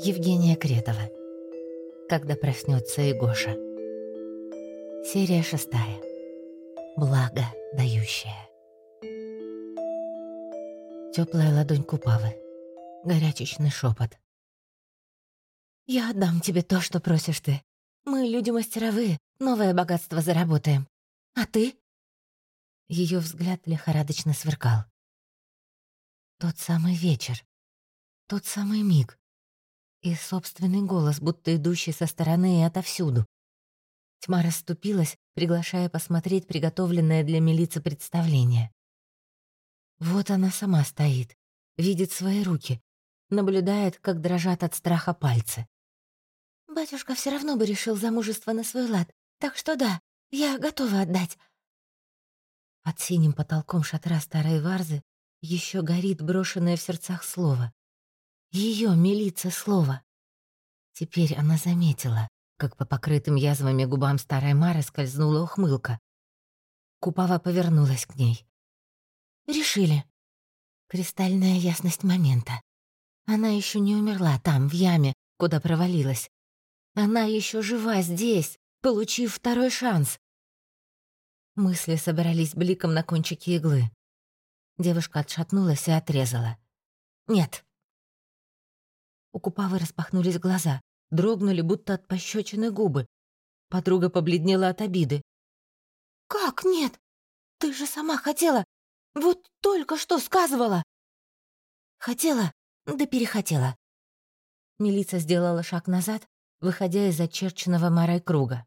Евгения Кретова. Когда проснется и. Серия шестая. Благо дающая. Теплая ладонь Купавы. Горячечный шепот. «Я отдам тебе то, что просишь ты. Мы люди мастеровые, новое богатство заработаем. А ты?» Ее взгляд лихорадочно сверкал. Тот самый вечер. Тот самый миг. И собственный голос, будто идущий со стороны и отовсюду. Тьма расступилась, приглашая посмотреть приготовленное для милицы представление. Вот она сама стоит, видит свои руки, наблюдает, как дрожат от страха пальцы. «Батюшка все равно бы решил замужество на свой лад, так что да, я готова отдать». Под синим потолком шатра старой варзы еще горит брошенное в сердцах слово. Ее милица слово. Теперь она заметила, как по покрытым язвами губам старой Мары скользнула ухмылка. Купава повернулась к ней. «Решили. Кристальная ясность момента. Она еще не умерла там, в яме, куда провалилась. Она еще жива здесь, получив второй шанс. Мысли собрались бликом на кончике иглы. Девушка отшатнулась и отрезала. «Нет, у Купавы распахнулись глаза, дрогнули, будто от пощечины губы. Подруга побледнела от обиды. «Как нет? Ты же сама хотела! Вот только что сказывала!» «Хотела, да перехотела». Милица сделала шаг назад, выходя из очерченного Марой круга.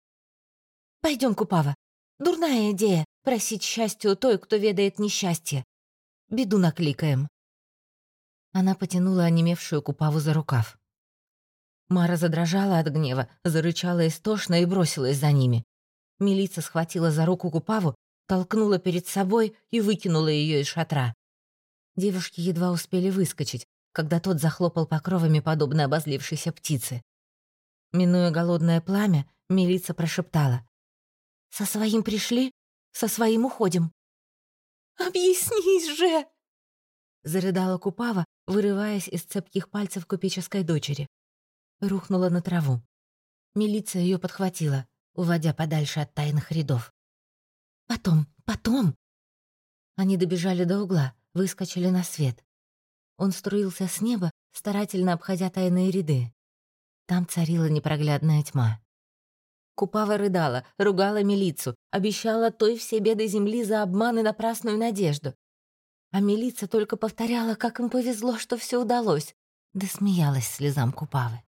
Пойдем, Купава. Дурная идея — просить счастья у той, кто ведает несчастье. Беду накликаем». Она потянула онемевшую Купаву за рукав. Мара задрожала от гнева, зарычала истошно и бросилась за ними. Милица схватила за руку Купаву, толкнула перед собой и выкинула ее из шатра. Девушки едва успели выскочить, когда тот захлопал покровами, подобно обозлившейся птице. Минуя голодное пламя, милица прошептала. «Со своим пришли, со своим уходим». «Объяснись же!» Зарыдала Купава, вырываясь из цепких пальцев купеческой дочери. Рухнула на траву. Милиция ее подхватила, уводя подальше от тайных рядов. «Потом, потом!» Они добежали до угла, выскочили на свет. Он струился с неба, старательно обходя тайные ряды. Там царила непроглядная тьма. Купава рыдала, ругала милицию, обещала той все беды земли за обман и напрасную надежду. А милиция только повторяла, как им повезло, что все удалось, да смеялась слезам Купавы.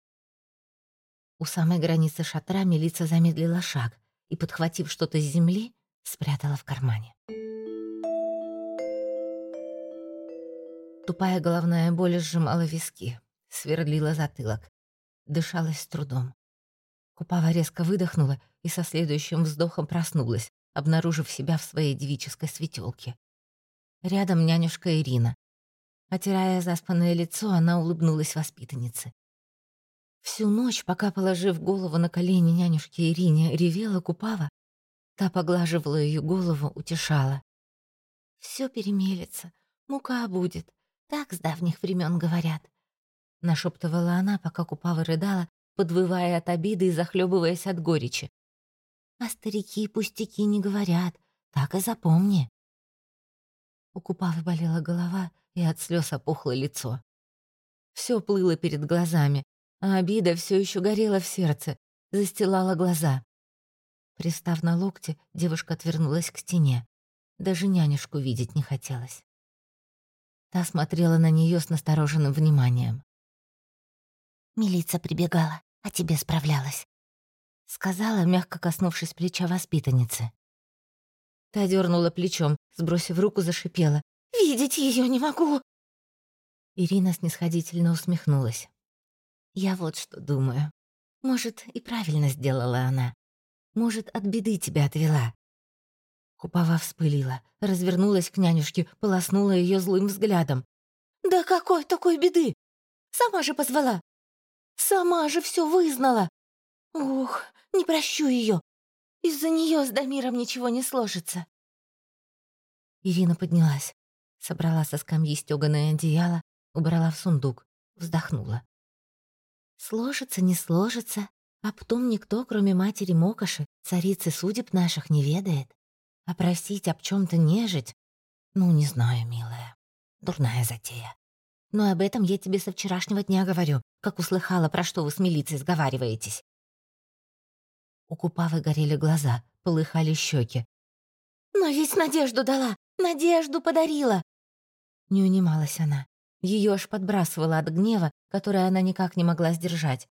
У самой границы шатра милиция замедлила шаг и, подхватив что-то с земли, спрятала в кармане. Тупая головная боль сжимала виски, сверлила затылок. Дышалась с трудом. Купава резко выдохнула и со следующим вздохом проснулась, обнаружив себя в своей девической светелке. Рядом нянюшка Ирина. Отирая заспанное лицо, она улыбнулась воспитаннице. Всю ночь, пока, положив голову на колени нянюшки Ирине, ревела Купава, та поглаживала ее голову, утешала. Все перемелется, мука будет, так с давних времен говорят. Нашептывала она, пока Купава рыдала, подвывая от обиды и захлебываясь от горечи. А старики пустяки не говорят, так и запомни. У Купавы болела голова, и от слез опухло лицо. Все плыло перед глазами, а обида все еще горела в сердце, застилала глаза. Пристав на локте, девушка отвернулась к стене. Даже нянюшку видеть не хотелось. Та смотрела на нее с настороженным вниманием. «Милица прибегала, а тебе справлялась», — сказала, мягко коснувшись плеча воспитанницы. Та дернула плечом, сбросив руку, зашипела. «Видеть ее не могу!» Ирина снисходительно усмехнулась. «Я вот что думаю. Может, и правильно сделала она. Может, от беды тебя отвела». Купава вспылила, развернулась к нянюшке, полоснула ее злым взглядом. «Да какой такой беды? Сама же позвала! Сама же все вызнала! Ух, не прощу ее! Из-за нее с Дамиром ничего не сложится. Ирина поднялась, собрала со скамьи стёганое одеяло, убрала в сундук, вздохнула. Сложится, не сложится, а потом никто, кроме матери Мокоши, царицы судеб наших, не ведает. А просить об чем то нежить? Ну, не знаю, милая. Дурная затея. Но об этом я тебе со вчерашнего дня говорю, как услыхала, про что вы с милицией сговариваетесь. У Купавы горели глаза, полыхали щеки. «Но ведь надежду дала, надежду подарила!» Не унималась она. Ее аж подбрасывала от гнева, который она никак не могла сдержать.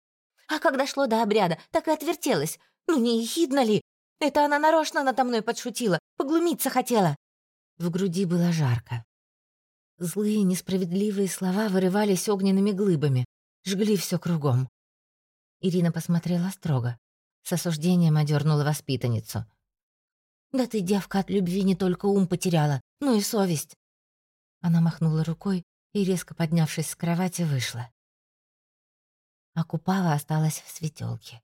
«А когда шло до обряда, так и отвертелась. Ну не ехидно ли? Это она нарочно надо мной подшутила, поглумиться хотела!» В груди было жарко. Злые, несправедливые слова вырывались огненными глыбами, жгли все кругом. Ирина посмотрела строго. С осуждением одернула воспитанницу. «Да ты, девка, от любви не только ум потеряла, но и совесть!» Она махнула рукой и, резко поднявшись с кровати, вышла. А Купава осталась в светелке.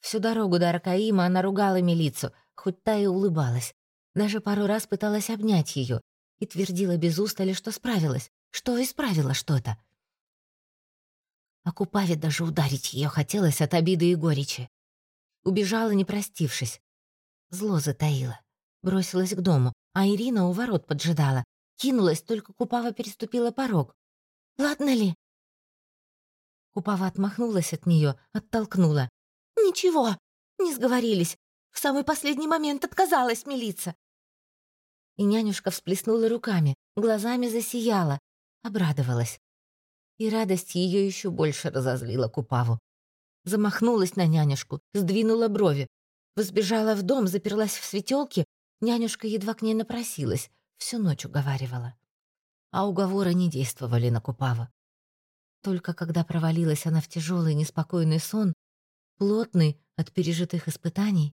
Всю дорогу до Аркаима она ругала милицу, хоть та и улыбалась. Даже пару раз пыталась обнять ее и твердила без устали, что справилась, что исправила что-то. А Купаве даже ударить ее хотелось от обиды и горечи. Убежала, не простившись. Зло затаила. Бросилась к дому, а Ирина у ворот поджидала. Кинулась, только Купава переступила порог. «Ладно ли?» Купава отмахнулась от нее, оттолкнула. «Ничего, не сговорились. В самый последний момент отказалась милиться». И нянюшка всплеснула руками, глазами засияла, обрадовалась. И радость ее еще больше разозлила Купаву. Замахнулась на нянюшку, сдвинула брови. Взбежала в дом, заперлась в светелке. Нянюшка едва к ней напросилась, всю ночь уговаривала. А уговоры не действовали на Купаву. Только когда провалилась она в тяжелый неспокойный сон, плотный от пережитых испытаний,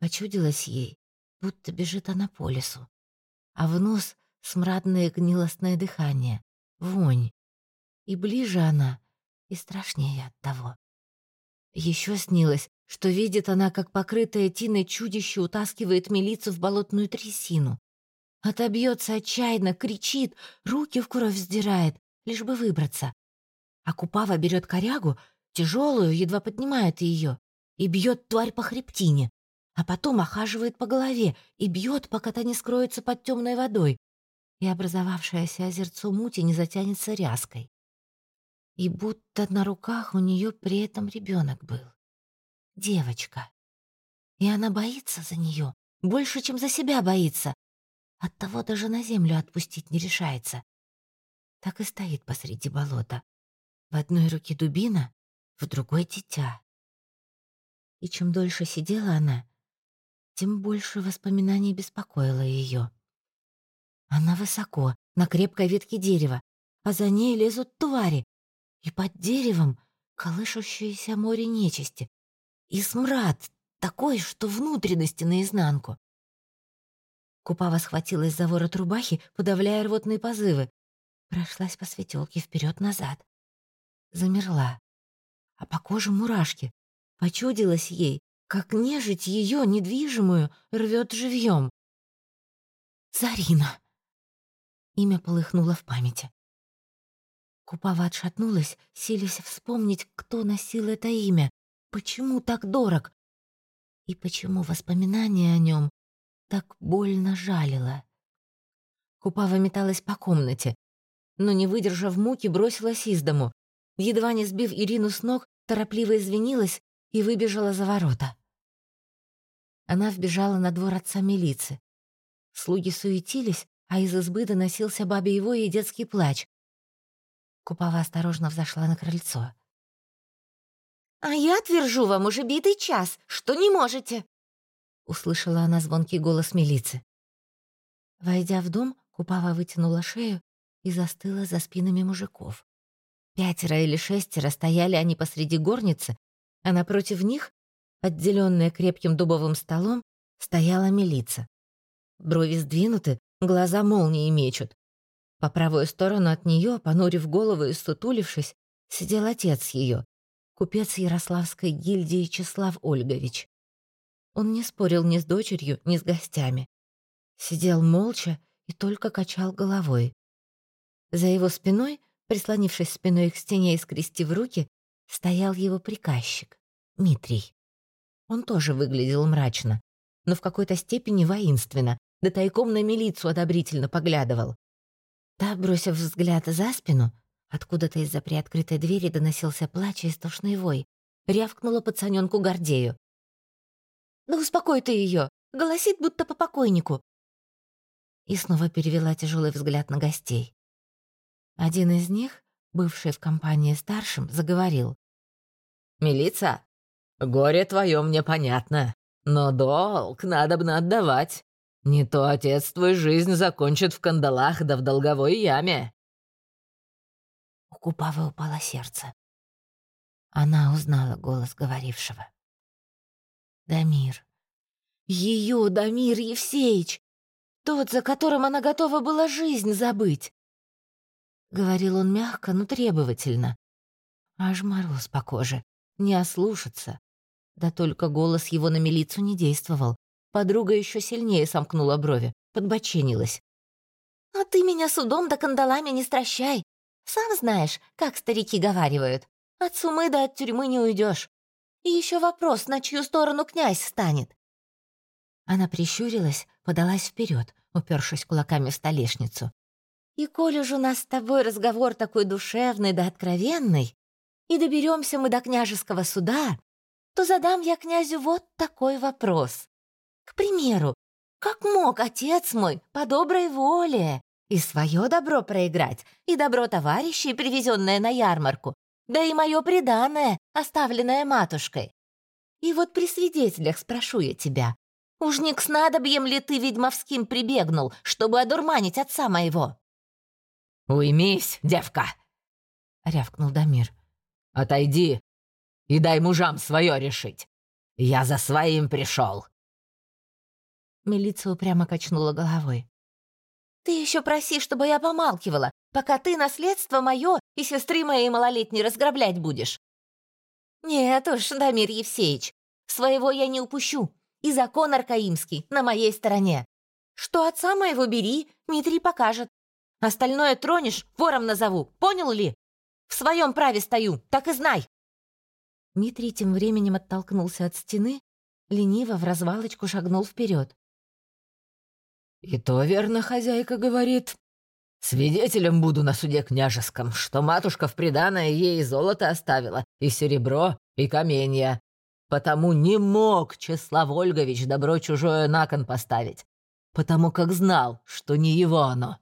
почудилась ей, будто бежит она по лесу. А в нос смрадное гнилостное дыхание, вонь. И ближе она, и страшнее от того. Еще снилось, что видит она, как покрытое тиной чудище утаскивает милицию в болотную трясину. Отобьется отчаянно, кричит, руки в кровь сдирает, лишь бы выбраться. А Купава берет корягу, тяжелую, едва поднимает ее, и бьет тварь по хребтине, а потом охаживает по голове и бьет, пока та не скроется под темной водой, и образовавшееся озерцо мути не затянется ряской и будто на руках у нее при этом ребенок был. Девочка. И она боится за нее, больше, чем за себя боится. Оттого даже на землю отпустить не решается. Так и стоит посреди болота. В одной руке дубина, в другой — дитя. И чем дольше сидела она, тем больше воспоминаний беспокоило ее. Она высоко, на крепкой ветке дерева, а за ней лезут твари, и под деревом колышущееся море нечисти, и смрад такой, что внутренности наизнанку. Купава схватилась за ворот рубахи, подавляя рвотные позывы, прошлась по светелке вперед назад Замерла, а по коже мурашки. Почудилось ей, как нежить ее недвижимую рвет живьем. «Зарина!» Имя полыхнуло в памяти. Купава отшатнулась, силясь вспомнить, кто носил это имя, почему так дорог и почему воспоминание о нем так больно жалило. Купава металась по комнате, но, не выдержав муки, бросилась из дому. Едва не сбив Ирину с ног, торопливо извинилась и выбежала за ворота. Она вбежала на двор отца милиции. Слуги суетились, а из избы доносился бабе его и детский плач. Купава осторожно взошла на крыльцо. «А я твержу вам уже битый час, что не можете!» Услышала она звонкий голос милиции. Войдя в дом, Купава вытянула шею и застыла за спинами мужиков. Пятеро или шестеро стояли они посреди горницы, а напротив них, отделенная крепким дубовым столом, стояла милиция. Брови сдвинуты, глаза молнии мечут. По правую сторону от нее, понурив голову и сутулившись, сидел отец ее, купец Ярославской гильдии Числав Ольгович. Он не спорил ни с дочерью, ни с гостями. Сидел молча и только качал головой. За его спиной, прислонившись спиной к стене и скрестив руки, стоял его приказчик, Митрий. Он тоже выглядел мрачно, но в какой-то степени воинственно, да тайком на милицию одобрительно поглядывал. Та, бросив взгляд за спину, откуда-то из-за приоткрытой двери доносился плач и истошный вой, рявкнула пацаненку Гордею. «Да успокой ты ее! Голосит, будто по покойнику!» И снова перевела тяжелый взгляд на гостей. Один из них, бывший в компании старшим, заговорил. «Милица, горе твое мне понятно, но долг надо бы отдавать. Не то отец твой жизнь закончит в кандалах да в долговой яме». У Купавы упало сердце. Она узнала голос говорившего. Дамир. Ее Дамир Евсеич! Тот, за которым она готова была жизнь забыть. Говорил он мягко, но требовательно. Аж мороз по коже. Не ослушаться. Да только голос его на милицию не действовал. Подруга еще сильнее сомкнула брови, подбоченилась. «А ты меня судом да кандалами не стращай. Сам знаешь, как старики говаривают. От сумы да от тюрьмы не уйдешь. И еще вопрос, на чью сторону князь станет». Она прищурилась, подалась вперед, упершись кулаками в столешницу. «И коль уж у нас с тобой разговор такой душевный да откровенный, и доберемся мы до княжеского суда, то задам я князю вот такой вопрос. К примеру, как мог отец мой по доброй воле и свое добро проиграть, и добро товарищей, привезенное на ярмарку, да и мое преданное, оставленное матушкой? И вот при свидетелях спрошу я тебя, уж не к снадобьям ли ты ведьмовским прибегнул, чтобы одурманить отца моего?» «Уймись, девка!» — рявкнул Дамир. «Отойди и дай мужам свое решить. Я за своим пришел. Милиция упрямо качнула головой. «Ты еще проси, чтобы я помалкивала, пока ты наследство мое и сестры моей малолетней разграблять будешь». «Нет уж, Дамир Евсеич, своего я не упущу, и закон аркаимский на моей стороне. Что отца моего бери, Митрий покажет. Остальное тронешь, вором назову, понял ли? В своем праве стою, так и знай». Митрий тем временем оттолкнулся от стены, лениво в развалочку шагнул вперед. «И то верно хозяйка говорит. Свидетелем буду на суде княжеском, что матушка в приданое ей золото оставила, и серебро, и каменья. Потому не мог Чеслав Ольгович добро чужое на кон поставить, потому как знал, что не его оно.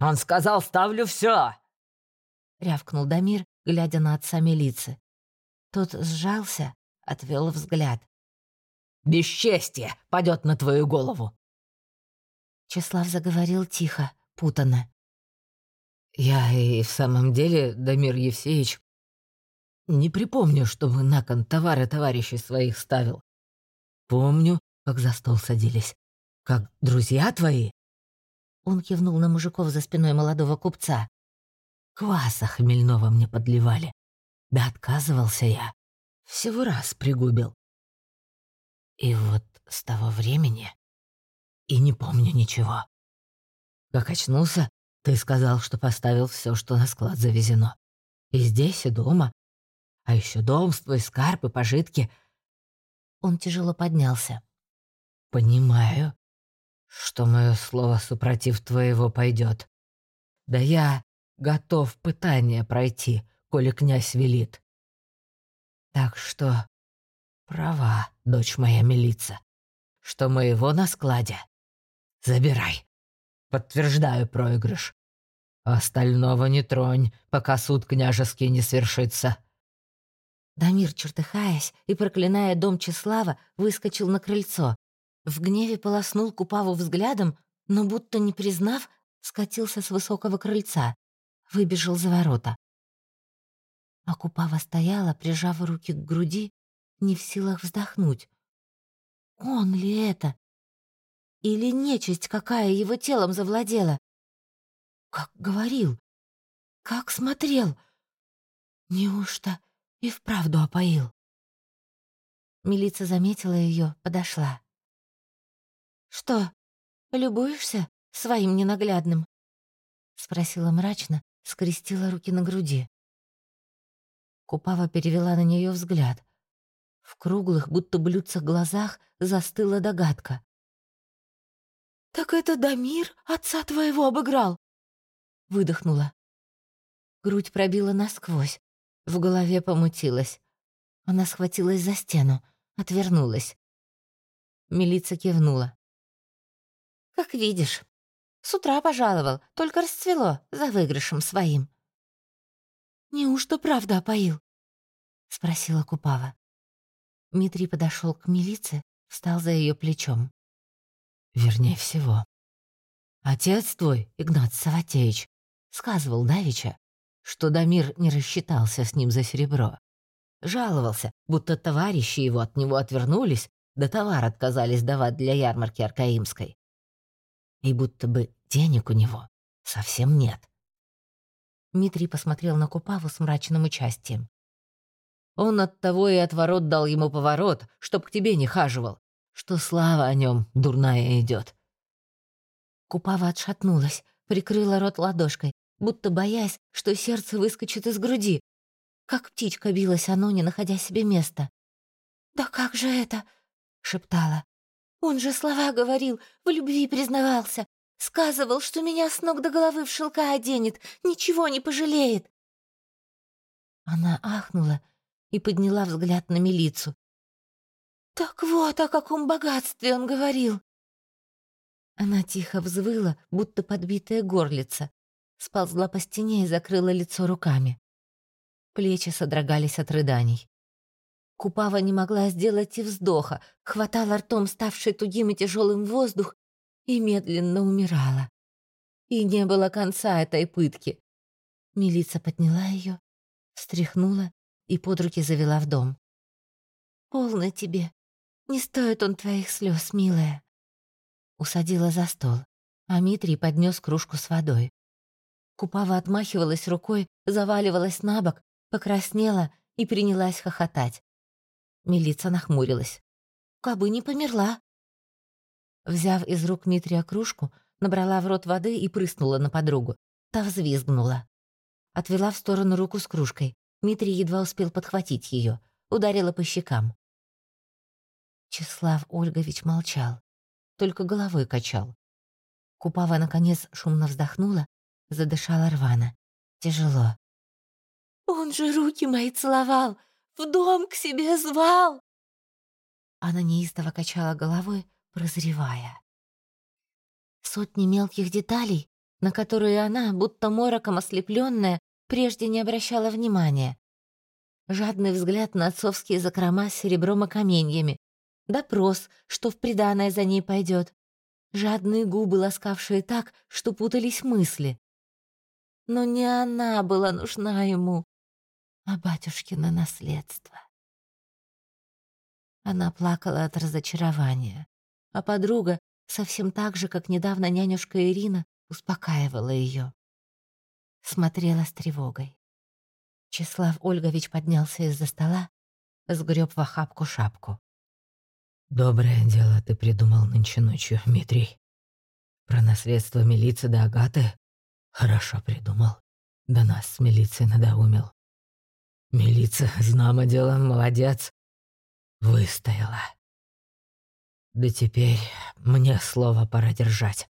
Он сказал, ставлю все!» Рявкнул Дамир, глядя на отца милицы. Тот сжался, отвел взгляд. «Бесчестье падет на твою голову!» Числав заговорил тихо, путанно. «Я и в самом деле, Дамир Евсеевич, не припомню, чтобы на кон товары товарищей своих ставил. Помню, как за стол садились. Как друзья твои?» Он кивнул на мужиков за спиной молодого купца. «Кваса хмельного мне подливали. Да отказывался я. Всего раз пригубил. И вот с того времени и не помню ничего. Как очнулся, ты сказал, что поставил все, что на склад завезено. И здесь, и дома. А еще дом, твой скарб и пожитки. Он тяжело поднялся. Понимаю, что мое слово супротив твоего пойдет. Да я готов пытание пройти, коли князь велит. Так что права, дочь моя милица, что моего на складе Забирай. Подтверждаю проигрыш. Остального не тронь, пока суд княжеский не свершится». Дамир, чертыхаясь и проклиная дом Числава, выскочил на крыльцо. В гневе полоснул Купаву взглядом, но, будто не признав, скатился с высокого крыльца, выбежал за ворота. А Купава стояла, прижав руки к груди, не в силах вздохнуть. «Он ли это? Или нечисть какая его телом завладела? Как говорил? Как смотрел? Неужто и вправду опоил? Милица заметила ее, подошла. «Что, любуешься своим ненаглядным?» — спросила мрачно, скрестила руки на груди. Купава перевела на нее взгляд. В круглых, будто блюдцах глазах застыла догадка. «Так это Дамир отца твоего обыграл?» Выдохнула. Грудь пробила насквозь, в голове помутилась. Она схватилась за стену, отвернулась. Милица кивнула. «Как видишь, с утра пожаловал, только расцвело за выигрышем своим». «Неужто правда опоил?» — спросила Купава. Дмитрий подошел к милиции, встал за ее плечом. «Вернее всего. Отец твой, Игнат Саватеевич, сказывал Давича, что Дамир не рассчитался с ним за серебро. Жаловался, будто товарищи его от него отвернулись, да товар отказались давать для ярмарки Аркаимской. И будто бы денег у него совсем нет. Дмитрий посмотрел на Купаву с мрачным участием. Он от того и отворот дал ему поворот, чтоб к тебе не хаживал, что слава о нем дурная идет. Купава отшатнулась, прикрыла рот ладошкой, будто боясь, что сердце выскочит из груди. Как птичка билась оно, не находя себе места. «Да как же это?» — шептала. «Он же слова говорил, в любви признавался, сказывал, что меня с ног до головы в шелка оденет, ничего не пожалеет». Она ахнула и подняла взгляд на милицу. «Так вот о каком богатстве он говорил!» Она тихо взвыла, будто подбитая горлица, сползла по стене и закрыла лицо руками. Плечи содрогались от рыданий. Купава не могла сделать и вздоха, хватала ртом ставший тугим и тяжелым воздух и медленно умирала. И не было конца этой пытки. Милица подняла ее, встряхнула и под руки завела в дом. «Полно тебе. Не стоит он твоих слез, милая». Усадила за стол, а Митрий поднес кружку с водой. Купава отмахивалась рукой, заваливалась на бок, покраснела и принялась хохотать. Милица нахмурилась. «Кабы не померла». Взяв из рук Митрия кружку, набрала в рот воды и прыснула на подругу. Та взвизгнула. Отвела в сторону руку с кружкой. Митрий едва успел подхватить ее, ударила по щекам. Числав Ольгович молчал, только головой качал. Купава, наконец, шумно вздохнула Задышала рвано. Тяжело. «Он же руки мои целовал! В дом к себе звал!» Она неистово качала головой, прозревая. Сотни мелких деталей, на которые она, будто мороком ослепленная, прежде не обращала внимания. Жадный взгляд на отцовские закрома с серебром и каменьями. Допрос, что в приданое за ней пойдет. Жадные губы, ласкавшие так, что путались мысли. Но не она была нужна ему, а батюшкино наследство. Она плакала от разочарования, а подруга, совсем так же, как недавно нянюшка Ирина, успокаивала ее. Смотрела с тревогой. Числав Ольгович поднялся из-за стола, сгреб в охапку шапку. «Доброе дело ты придумал нынче ночью, Дмитрий. Про наследство милиции до Агаты Хорошо придумал. До нас с милицией надоумил. Милиция, знамо дело, молодец. Выстояла. Да теперь мне слово пора держать.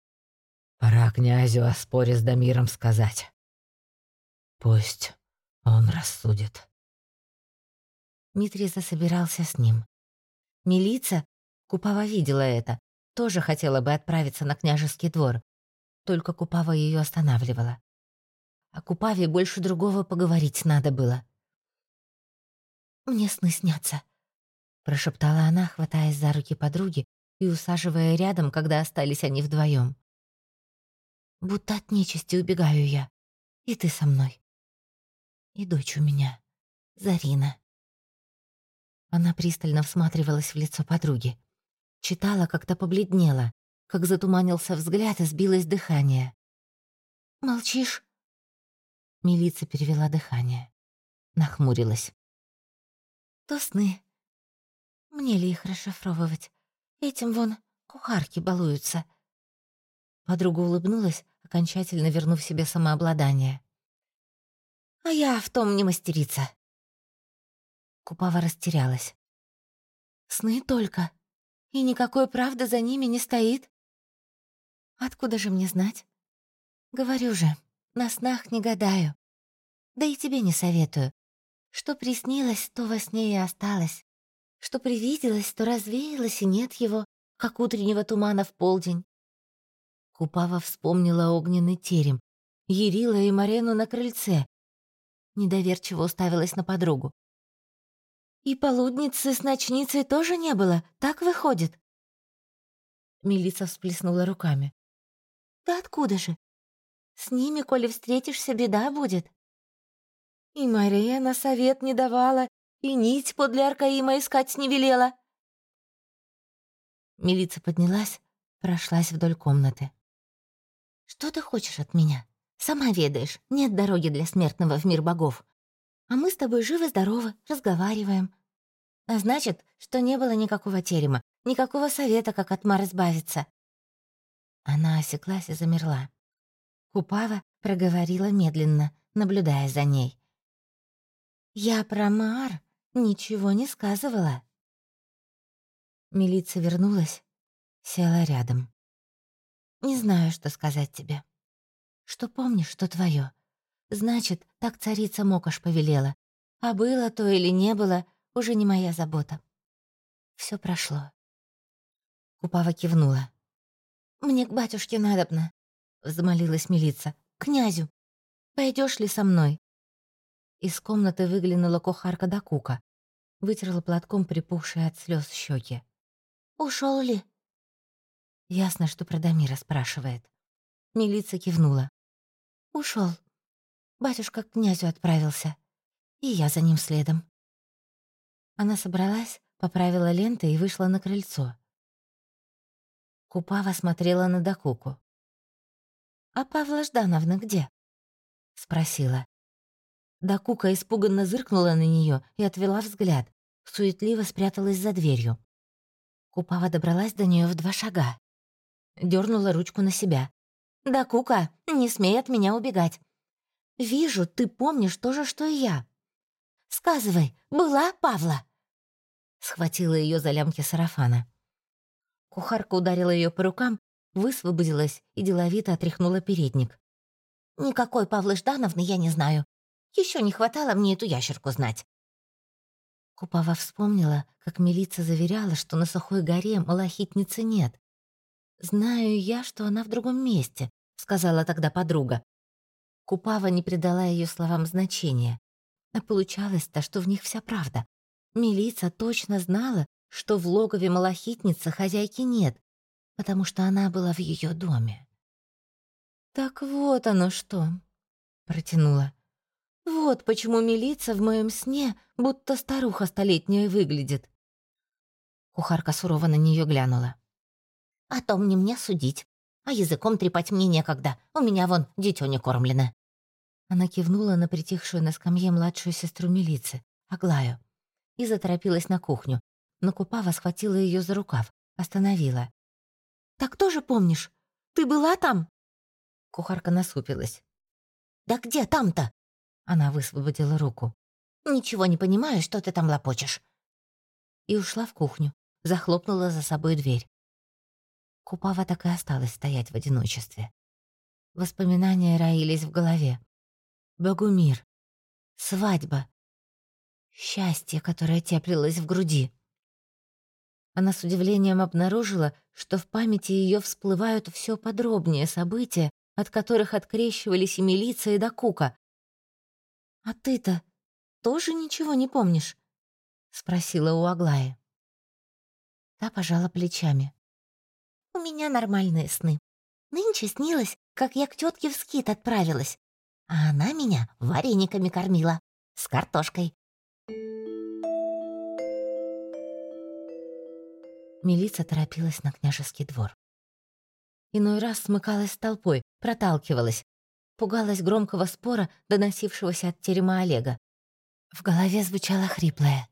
Пора князю о споре с Дамиром сказать. Пусть он рассудит. Дмитрий засобирался с ним. Милиция, Купава видела это, тоже хотела бы отправиться на княжеский двор, только Купава ее останавливала. А Купаве больше другого поговорить надо было. «Мне сны снятся», — прошептала она, хватаясь за руки подруги и усаживая рядом, когда остались они вдвоем. «Будто от нечисти убегаю я, и ты со мной. И дочь у меня, Зарина». Она пристально всматривалась в лицо подруги. Читала, как-то побледнела, как затуманился взгляд и сбилось дыхание. «Молчишь?» Милица перевела дыхание. Нахмурилась. «То сны. Мне ли их расшифровывать? Этим вон кухарки балуются». Подруга улыбнулась, окончательно вернув себе самообладание. «А я в том не мастерица. Купава растерялась. «Сны только, и никакой правды за ними не стоит. Откуда же мне знать? Говорю же, на снах не гадаю. Да и тебе не советую. Что приснилось, то во сне и осталось. Что привиделось, то развеялось, и нет его, как утреннего тумана в полдень. Купава вспомнила огненный терем, Ярила и Марену на крыльце. Недоверчиво уставилась на подругу. «И полудницы с ночницей тоже не было, так выходит?» Милица всплеснула руками. «Да откуда же? С ними, коли встретишься, беда будет». И Мария на совет не давала, и нить подле Аркаима искать не велела. Милица поднялась, прошлась вдоль комнаты. «Что ты хочешь от меня? Сама ведаешь, нет дороги для смертного в мир богов. А мы с тобой живы-здоровы, разговариваем. А значит, что не было никакого терема, никакого совета, как от Мар избавиться». Она осеклась и замерла. Купава проговорила медленно, наблюдая за ней. «Я про Мар ничего не сказывала». Милица вернулась, села рядом. «Не знаю, что сказать тебе. Что помнишь, что твое. Значит, так царица Мокаш повелела. А было то или не было, уже не моя забота. Все прошло». Купава кивнула. «Мне к батюшке надобно», — взмолилась милица. «Князю. Пойдешь ли со мной?» Из комнаты выглянула кухарка Дакука, вытерла платком припухшие от слез щеки. Ушел ли?» Ясно, что про Дамира спрашивает. Милица кивнула. Ушел. Батюшка к князю отправился. И я за ним следом. Она собралась, поправила ленты и вышла на крыльцо. Купава смотрела на Дакуку. «А Павла Ждановна где?» — спросила. Да Кука испуганно зыркнула на нее и отвела взгляд, суетливо спряталась за дверью. Купава добралась до нее в два шага. Дернула ручку на себя. «Да, Кука, не смей от меня убегать. Вижу, ты помнишь то же, что и я. Сказывай, была Павла?» Схватила ее за лямки сарафана. Кухарка ударила ее по рукам, высвободилась и деловито отряхнула передник. «Никакой Павлы Ждановны я не знаю. Еще не хватало мне эту ящерку знать. Купава вспомнила, как милица заверяла, что на Сухой горе малахитницы нет. «Знаю я, что она в другом месте», — сказала тогда подруга. Купава не придала ее словам значения. А получалось-то, что в них вся правда. Милица точно знала, что в логове малахитницы хозяйки нет, потому что она была в ее доме. «Так вот оно что», — протянула. Вот почему милиция в моем сне будто старуха столетняя выглядит. Кухарка сурово на нее глянула. «А то мне мне судить, а языком трепать мне некогда, у меня вон дитё не кормлено». Она кивнула на притихшую на скамье младшую сестру милиции, Аглаю, и заторопилась на кухню, но Купава схватила ее за рукав, остановила. «Так тоже помнишь? Ты была там?» Кухарка насупилась. «Да где там-то? Она высвободила руку. «Ничего не понимаю, что ты там лопочешь». И ушла в кухню, захлопнула за собой дверь. Купава так и осталась стоять в одиночестве. Воспоминания роились в голове. Богумир. Свадьба. Счастье, которое теплилось в груди. Она с удивлением обнаружила, что в памяти ее всплывают все подробнее события, от которых открещивались и милиция, и Дакука. «А ты-то тоже ничего не помнишь?» — спросила у Аглаи. Та пожала плечами. «У меня нормальные сны. Нынче снилось, как я к тетке в скит отправилась, а она меня варениками кормила, с картошкой». Милица торопилась на княжеский двор. Иной раз смыкалась с толпой, проталкивалась, пугалась громкого спора, доносившегося от терема Олега. В голове звучало хриплое.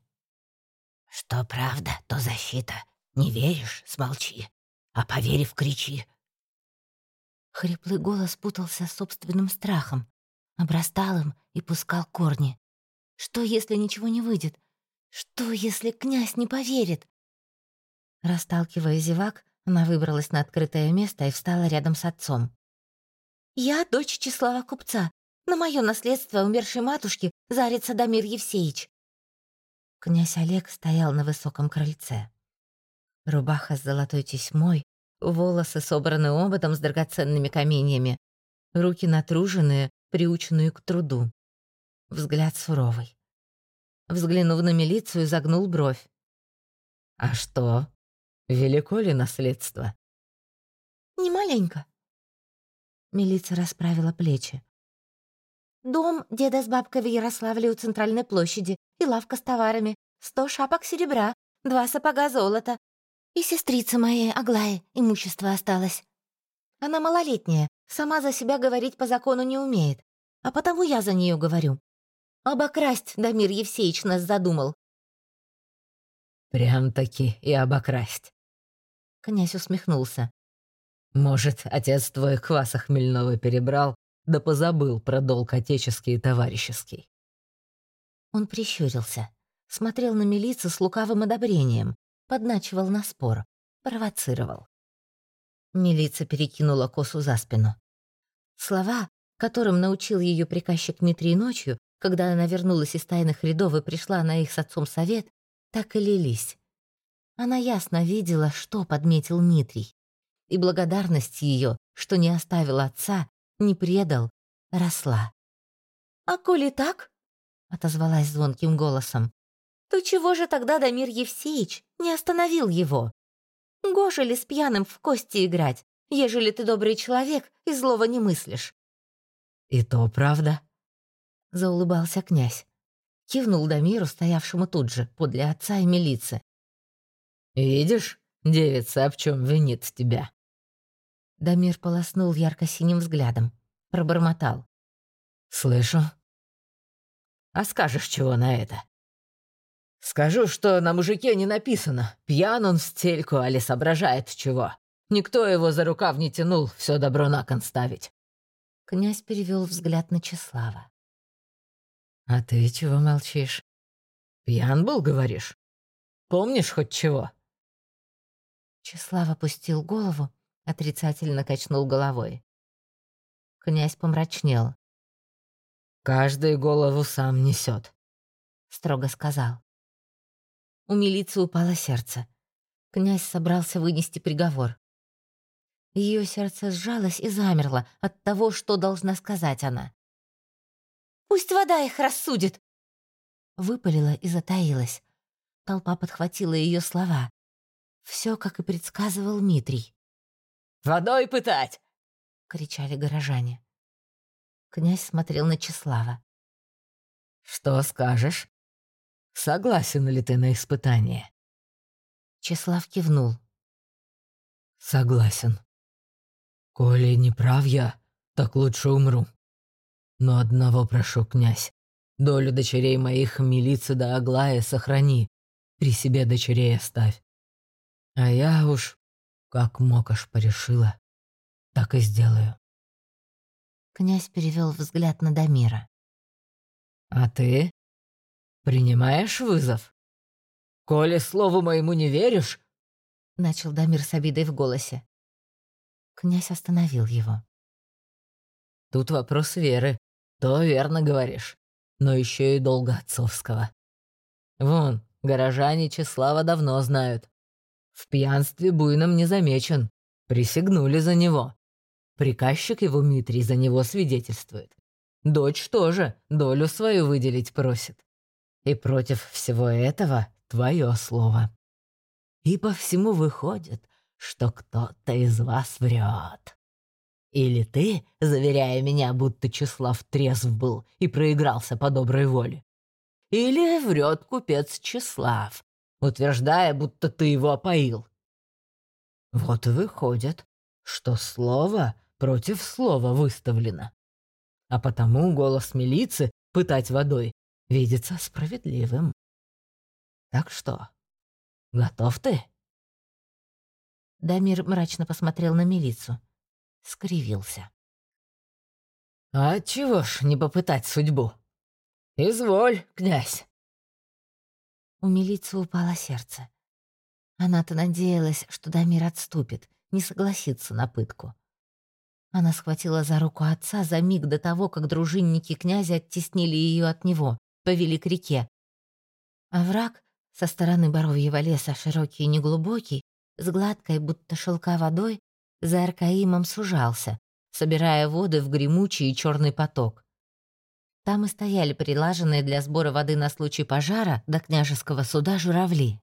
«Что правда, то защита. Не веришь — смолчи, а поверив — кричи». Хриплый голос путался собственным страхом, обрастал им и пускал корни. Что, если ничего не выйдет? Что, если князь не поверит? Расталкивая зевак, она выбралась на открытое место и встала рядом с отцом. «Я дочь Числава Купца. На мое наследство умершей матушки зарится Дамир Евсеич». Князь Олег стоял на высоком крыльце. Рубаха с золотой тесьмой, волосы собраны ободом с драгоценными каменьями, руки натруженные, приученные к труду. Взгляд суровый. Взглянув на милицию, загнул бровь. «А что? Велико ли наследство?» «Не маленько». Милиция расправила плечи. «Дом деда с бабкой в Ярославле у центральной площади и лавка с товарами, сто шапок серебра, два сапога золота. И сестрица моей, Аглая, имущество осталось. Она малолетняя, сама за себя говорить по закону не умеет, а потому я за нее говорю. Обокрасть Дамир Евсеич нас задумал. Прям-таки и обокрасть. Князь усмехнулся. Может, отец твой кваса хмельного перебрал, да позабыл про долг отеческий и товарищеский. Он прищурился, смотрел на милицию с лукавым одобрением, подначивал на спор, провоцировал. Милиция перекинула косу за спину. Слова, которым научил ее приказчик Дмитрий ночью, когда она вернулась из тайных рядов и пришла на их с отцом совет, так и лились. Она ясно видела, что подметил Дмитрий. И благодарность ее, что не оставил отца, не предал, росла. «А коли так?» — отозвалась звонким голосом. «То чего же тогда Дамир Евсеич не остановил его? Гоже ли с пьяным в кости играть, ежели ты добрый человек и злого не мыслишь?» «И то правда», заулыбался князь. Кивнул Дамиру, стоявшему тут же, подле отца и милиции. «Видишь, девица, в чем винит тебя?» Дамир полоснул ярко-синим взглядом, пробормотал. «Слышу. А скажешь, чего на это?» «Скажу, что на мужике не написано, пьян он в стельку, али соображает чего. Никто его за рукав не тянул, все добро на кон ставить». Князь перевел взгляд на Числава. «А ты чего молчишь? Пьян был, говоришь? Помнишь хоть чего?» Числав опустил голову, отрицательно качнул головой. Князь помрачнел. «Каждый голову сам несет», — строго сказал. У милиции упало сердце. Князь собрался вынести приговор. Ее сердце сжалось и замерло от того, что должна сказать она. Пусть вода их рассудит!» Выпалила и затаилась. Толпа подхватила ее слова. Все, как и предсказывал Митрий. «Водой пытать!» — кричали горожане. Князь смотрел на Числава. «Что скажешь? Согласен ли ты на испытание?» Числав кивнул. «Согласен. Коли не прав я, так лучше умру. Но одного прошу, князь. Долю дочерей моих милиции да Аглая сохрани. При себе дочерей оставь. А я уж, как мокаш порешила, так и сделаю. Князь перевел взгляд на Дамира. «А ты? Принимаешь вызов? Коли слову моему не веришь?» Начал Дамир с обидой в голосе. Князь остановил его. «Тут вопрос веры. «То верно говоришь. Но еще и долго отцовского. Вон, горожане Числава давно знают. В пьянстве буйном не замечен. Присягнули за него. Приказчик его Митрий за него свидетельствует. Дочь тоже долю свою выделить просит. И против всего этого твое слово. И по всему выходит, что кто-то из вас врет. Или ты, заверяя меня, будто Числав трезв был и проигрался по доброй воле. Или врет купец Числав, утверждая, будто ты его опоил. Вот и выходит, что слово против слова выставлено. А потому голос милиции пытать водой видится справедливым. Так что, готов ты? Дамир мрачно посмотрел на милицию скривился. «А чего ж не попытать судьбу? Изволь, князь!» У милиции упало сердце. Она-то надеялась, что Дамир отступит, не согласится на пытку. Она схватила за руку отца за миг до того, как дружинники князя оттеснили ее от него, повели к реке. А враг со стороны Боровьего леса, широкий и неглубокий, с гладкой, будто шелка водой, за Аркаимом сужался, собирая воды в гремучий и черный поток. Там и стояли прилаженные для сбора воды на случай пожара до княжеского суда журавли.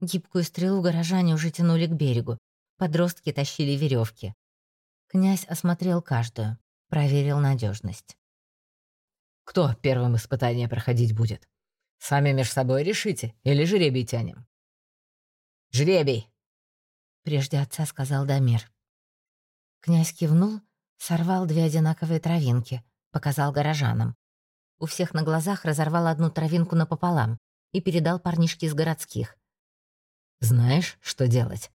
Гибкую стрелу горожане уже тянули к берегу. Подростки тащили веревки. Князь осмотрел каждую, проверил надежность. «Кто первым испытание проходить будет? Сами между собой решите или жребий тянем?» «Жребий!» Прежде отца сказал Дамир. Князь кивнул, сорвал две одинаковые травинки, показал горожанам. У всех на глазах разорвал одну травинку напополам и передал парнишке из городских. «Знаешь, что делать?»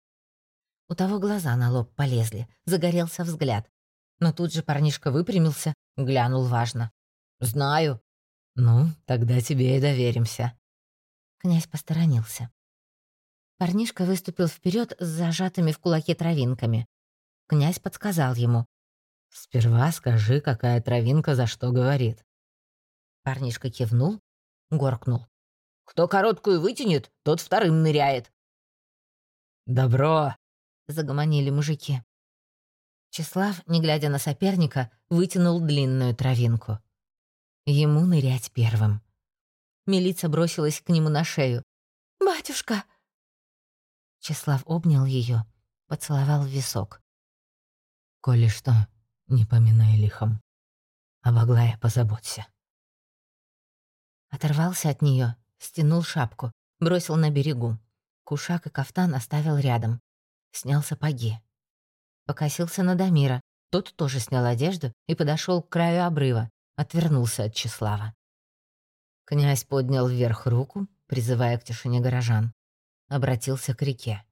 У того глаза на лоб полезли, загорелся взгляд. Но тут же парнишка выпрямился, глянул важно. «Знаю». «Ну, тогда тебе и доверимся». Князь посторонился. Парнишка выступил вперед с зажатыми в кулаке травинками. Князь подсказал ему. «Сперва скажи, какая травинка за что говорит». Парнишка кивнул, горкнул. «Кто короткую вытянет, тот вторым ныряет». «Добро!» — загомонили мужики. Числав, не глядя на соперника, вытянул длинную травинку. Ему нырять первым. Милица бросилась к нему на шею. «Батюшка!» Числав обнял ее, поцеловал в висок. «Коли что, не поминай лихом. Об Аглае позаботься». Оторвался от нее, стянул шапку, бросил на берегу. Кушак и кафтан оставил рядом. Снял сапоги. Покосился на Дамира. Тот тоже снял одежду и подошел к краю обрыва. Отвернулся от Числава. Князь поднял вверх руку, призывая к тишине горожан. Обратился к реке.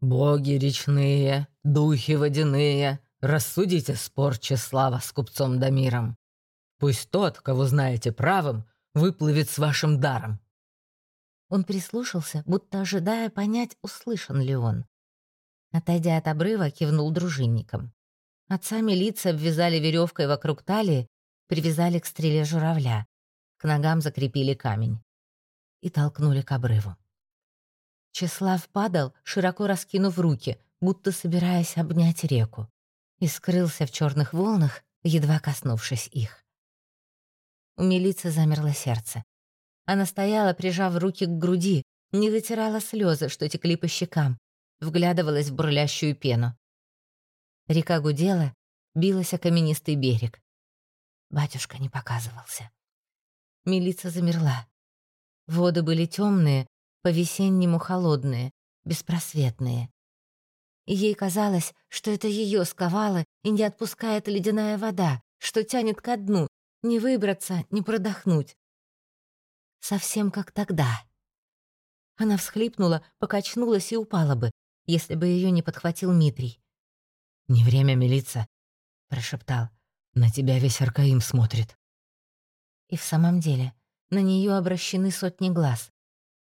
«Боги речные, духи водяные, рассудите спор Числава с купцом Дамиром. Пусть тот, кого знаете правым, выплывет с вашим даром». Он прислушался, будто ожидая понять, услышан ли он. Отойдя от обрыва, кивнул дружинникам. Отца милиции обвязали веревкой вокруг талии, привязали к стреле журавля, к ногам закрепили камень и толкнули к обрыву. Числав падал, широко раскинув руки, будто собираясь обнять реку, и скрылся в черных волнах, едва коснувшись их. У милиции замерло сердце. Она стояла, прижав руки к груди, не вытирала слезы, что текли по щекам, вглядывалась в бурлящую пену. Река гудела, билась о каменистый берег. Батюшка не показывался. Милица замерла. Воды были темные, по-весеннему холодные, беспросветные. Ей казалось, что это ее сковала и не отпускает ледяная вода, что тянет ко дну, не выбраться, не продохнуть. Совсем как тогда. Она всхлипнула, покачнулась и упала бы, если бы ее не подхватил Митрий. «Не время милиться», — прошептал. «На тебя весь Аркаим смотрит». И в самом деле, на нее обращены сотни глаз.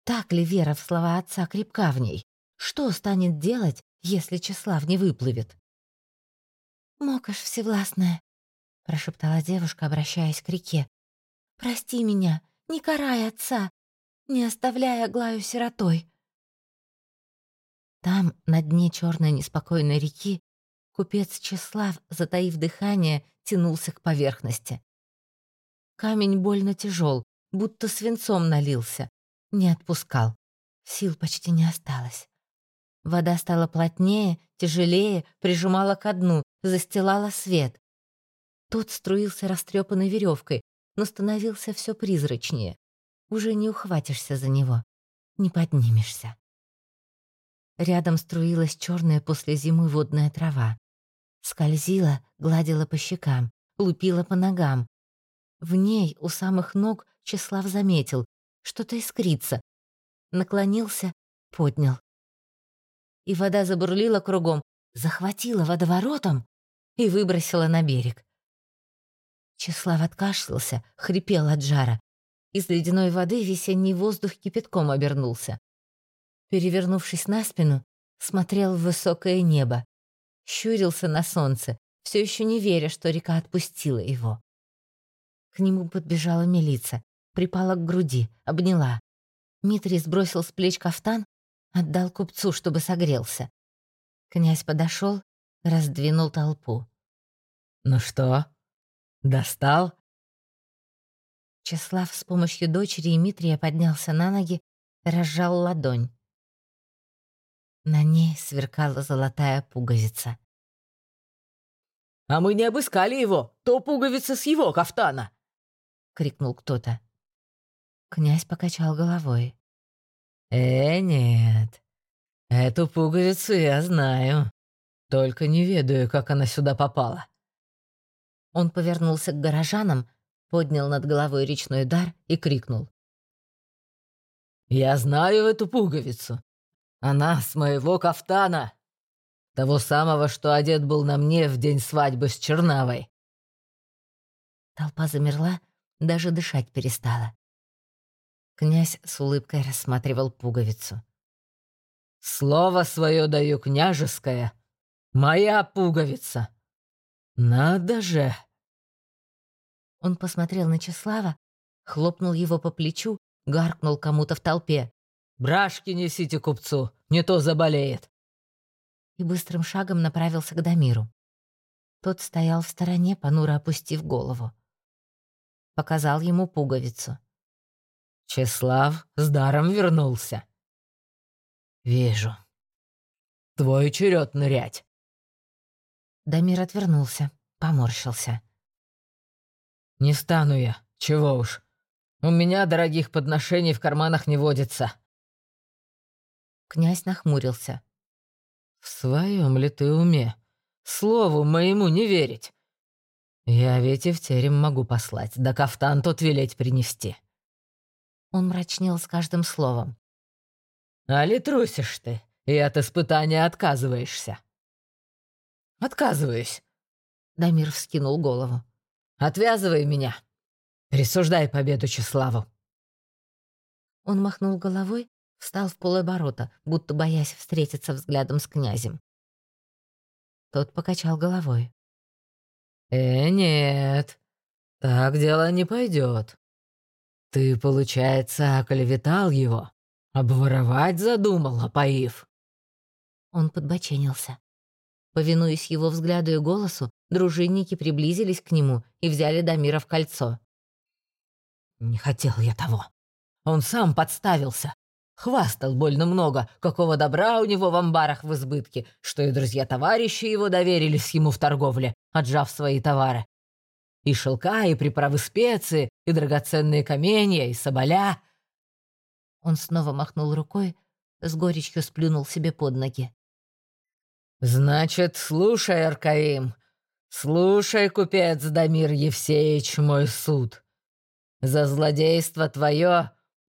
Так ли вера в слова отца крепка в ней? Что станет делать, если Числав не выплывет? «Мокаш всевластная», прошептала девушка, обращаясь к реке. «Прости меня, не карай отца, не оставляй Аглаю сиротой». Там, на дне черной неспокойной реки, купец Числав, затаив дыхание, тянулся к поверхности. Камень больно тяжел, будто свинцом налился, не отпускал. Сил почти не осталось. Вода стала плотнее, тяжелее, прижимала ко дну, застилала свет. Тот струился растрепанной веревкой, но становился все призрачнее. Уже не ухватишься за него, не поднимешься. Рядом струилась черная после зимы водная трава. Скользила, гладила по щекам, лупила по ногам. В ней, у самых ног, Числав заметил, что-то искрится. Наклонился, поднял. И вода забурлила кругом, захватила водоворотом и выбросила на берег. Числав откашлялся, хрипел от жара. Из ледяной воды весенний воздух кипятком обернулся. Перевернувшись на спину, смотрел в высокое небо. Щурился на солнце, все еще не веря, что река отпустила его. К нему подбежала милица, припала к груди, обняла. Митрий сбросил с плеч кафтан, отдал купцу, чтобы согрелся. Князь подошел, раздвинул толпу. «Ну что, достал?» Чеслав с помощью дочери Митрия поднялся на ноги, разжал ладонь. На ней сверкала золотая пуговица. «А мы не обыскали его! То пуговица с его кафтана!» — крикнул кто-то. Князь покачал головой. «Э, нет. Эту пуговицу я знаю. Только не ведаю, как она сюда попала». Он повернулся к горожанам, поднял над головой речной дар и крикнул. «Я знаю эту пуговицу. Она с моего кафтана. Того самого, что одет был на мне в день свадьбы с Чернавой». Толпа замерла, даже дышать перестала. Князь с улыбкой рассматривал пуговицу. «Слово свое даю княжеское. Моя пуговица. Надо же!» Он посмотрел на Числава, хлопнул его по плечу, гаркнул кому-то в толпе. «Брашки несите купцу, не то заболеет!» И быстрым шагом направился к Дамиру. Тот стоял в стороне, понуро опустив голову. Показал ему пуговицу. Чеслав с даром вернулся. Вижу. Твой черед нырять. Дамир отвернулся, поморщился. Не стану я, чего уж. У меня дорогих подношений в карманах не водится. Князь нахмурился. В своем ли ты уме? Слову моему не верить. Я ведь и в терем могу послать, да кафтан тот велеть принести. Он мрачнел с каждым словом. «А ли трусишь ты, и от испытания отказываешься?» «Отказываюсь», — Дамир вскинул голову. «Отвязывай меня. Присуждай победу Чеславу». Он махнул головой, встал в полоборота, будто боясь встретиться взглядом с князем. Тот покачал головой. «Э, нет, так дело не пойдет. «Ты, получается, оклеветал его? Обворовать задумал, опоив?» Он подбоченился. Повинуясь его взгляду и голосу, дружинники приблизились к нему и взяли Дамира в кольцо. «Не хотел я того. Он сам подставился. Хвастал больно много, какого добра у него в амбарах в избытке, что и друзья-товарищи его доверились ему в торговле, отжав свои товары. И шелка, и приправы специи, и драгоценные каменья, и соболя. Он снова махнул рукой, с горечью сплюнул себе под ноги. «Значит, слушай, Аркаим, слушай, купец Дамир Евсеич, мой суд. За злодейство твое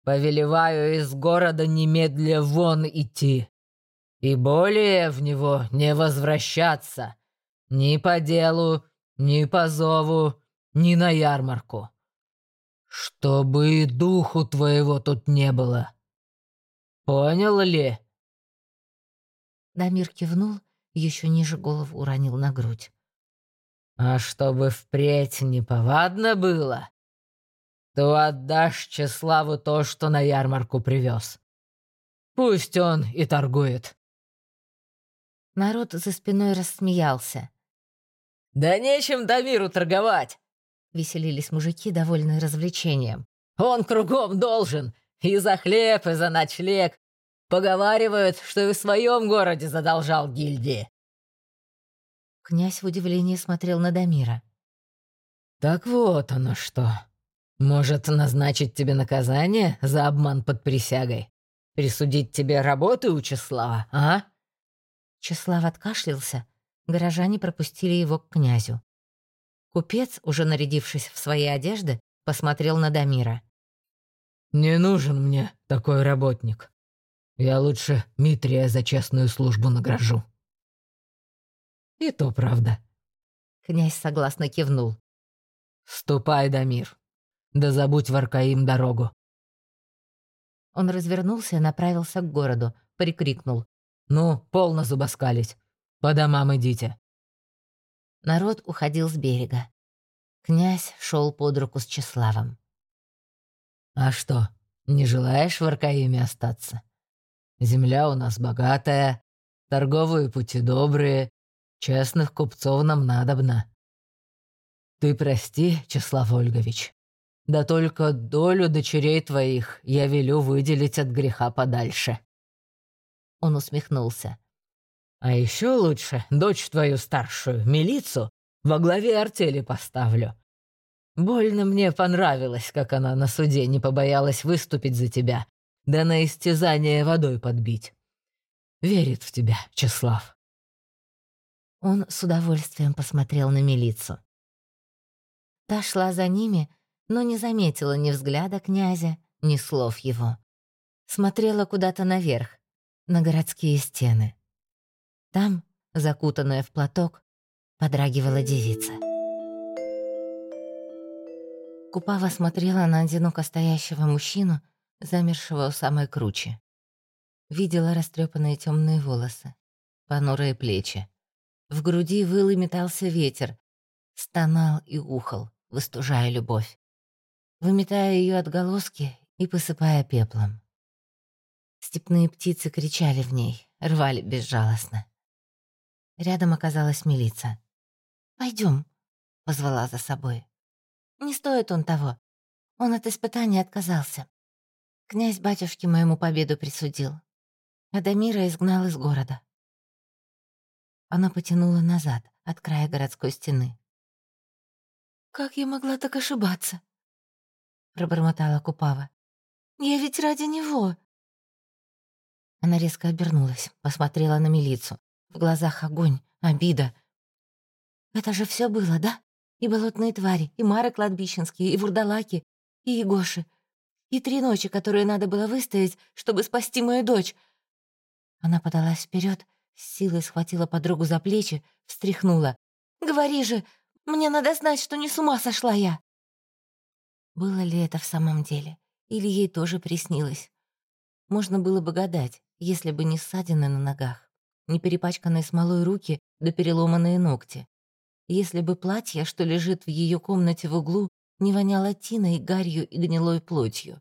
повелеваю из города немедля вон идти, и более в него не возвращаться, ни по делу, ни по зову, ни на ярмарку. Чтобы и духу твоего тут не было. Понял ли?» Дамир кивнул, еще ниже голову уронил на грудь. «А чтобы впредь неповадно было, то отдашь Чеславу то, что на ярмарку привез. Пусть он и торгует». Народ за спиной рассмеялся. «Да нечем Дамиру торговать!» — веселились мужики, довольные развлечением. «Он кругом должен! И за хлеб, и за ночлег! Поговаривают, что и в своем городе задолжал гильдии!» Князь в удивлении смотрел на Дамира. «Так вот оно что. Может, назначить тебе наказание за обман под присягой? Присудить тебе работы у Числава, а?» Числав откашлялся, горожане пропустили его к князю. Купец, уже нарядившись в свои одежды, посмотрел на Дамира. «Не нужен мне такой работник. Я лучше Митрия за честную службу награжу». «И то правда». Князь согласно кивнул. «Ступай, Дамир. Да забудь в Аркаим дорогу». Он развернулся и направился к городу, прикрикнул. «Ну, полно зубоскалить. По домам идите». Народ уходил с берега. Князь шел под руку с Чеславом. «А что, не желаешь в Аркаиме остаться? Земля у нас богатая, торговые пути добрые, честных купцов нам надобно. Ты прости, Чеслав Ольгович, да только долю дочерей твоих я велю выделить от греха подальше». Он усмехнулся. «А еще лучше дочь твою старшую, милицу, во главе артели поставлю. Больно мне понравилось, как она на суде не побоялась выступить за тебя, да на истязание водой подбить. Верит в тебя, Чеслав». Он с удовольствием посмотрел на милицу. Та шла за ними, но не заметила ни взгляда князя, ни слов его. Смотрела куда-то наверх, на городские стены. Там, закутанная в платок, подрагивала девица. Купава смотрела на одиноко стоящего мужчину, замершего у самой кручи. Видела растрепанные темные волосы, понурые плечи. В груди выл и метался ветер, стонал и ухал, выстужая любовь, выметая ее отголоски и посыпая пеплом. Степные птицы кричали в ней, рвали безжалостно. Рядом оказалась милиция. Пойдем, позвала за собой. «Не стоит он того. Он от испытания отказался. Князь батюшки моему победу присудил. Адамира изгнал из города». Она потянула назад, от края городской стены. «Как я могла так ошибаться?» Пробормотала Купава. «Я ведь ради него!» Она резко обернулась, посмотрела на милицию. В глазах огонь, обида. «Это же все было, да? И болотные твари, и мары кладбищенские, и вурдалаки, и Егоши. И три ночи, которые надо было выстоять, чтобы спасти мою дочь». Она подалась вперед, с силой схватила подругу за плечи, встряхнула. «Говори же, мне надо знать, что не с ума сошла я!» Было ли это в самом деле? Или ей тоже приснилось? Можно было бы гадать, если бы не ссадины на ногах, не перепачканные смолой руки да переломанные ногти. Если бы платье, что лежит в ее комнате в углу, не воняло тиной, гарью и гнилой плотью.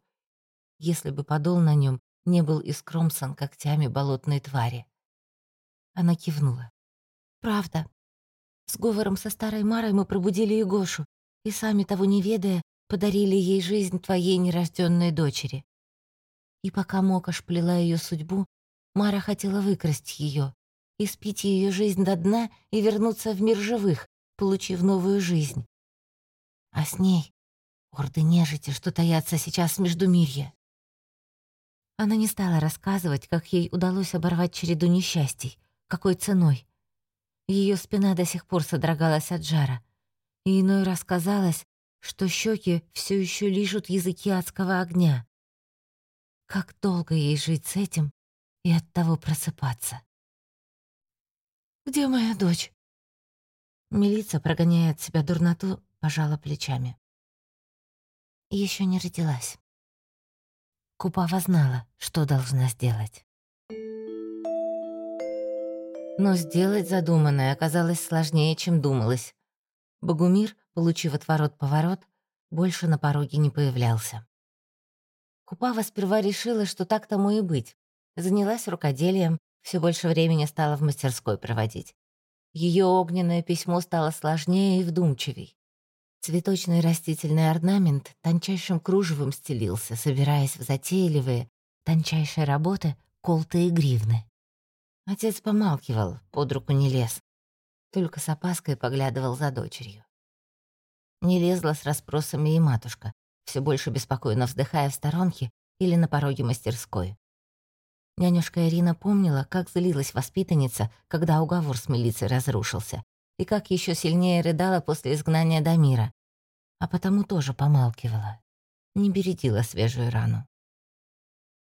Если бы подол на нем не был искромсан когтями болотной твари. Она кивнула. «Правда. С говором со старой Марой мы пробудили Егошу, и сами того не ведая, подарили ей жизнь твоей нерожденной дочери. И пока Мокаш плела ее судьбу, Мара хотела выкрасть ее, испить ее жизнь до дна и вернуться в мир живых, получив новую жизнь. А с ней орды нежити, что таятся сейчас в Междумирье. Она не стала рассказывать, как ей удалось оборвать череду несчастий, какой ценой. Ее спина до сих пор содрогалась от жара, и иной раз казалось, что щеки все еще лижут языки адского огня. Как долго ей жить с этим и от того просыпаться? «Где моя дочь?» Милица, прогоняя от себя дурноту, пожала плечами. Еще не родилась. Купава знала, что должна сделать. Но сделать задуманное оказалось сложнее, чем думалось. Богумир, получив отворот-поворот, больше на пороге не появлялся. Купава сперва решила, что так тому и быть. Занялась рукоделием, все больше времени стала в мастерской проводить. Ее огненное письмо стало сложнее и вдумчивей. Цветочный растительный орнамент тончайшим кружевом стелился, собираясь в затейливые, тончайшие работы, колтые гривны. Отец помалкивал, под руку не лез, только с опаской поглядывал за дочерью. Не лезла с расспросами и матушка, все больше беспокойно вздыхая в сторонке или на пороге мастерской. Нянюшка Ирина помнила, как злилась воспитанница, когда уговор с милицией разрушился, и как еще сильнее рыдала после изгнания Дамира, а потому тоже помалкивала, не бередила свежую рану.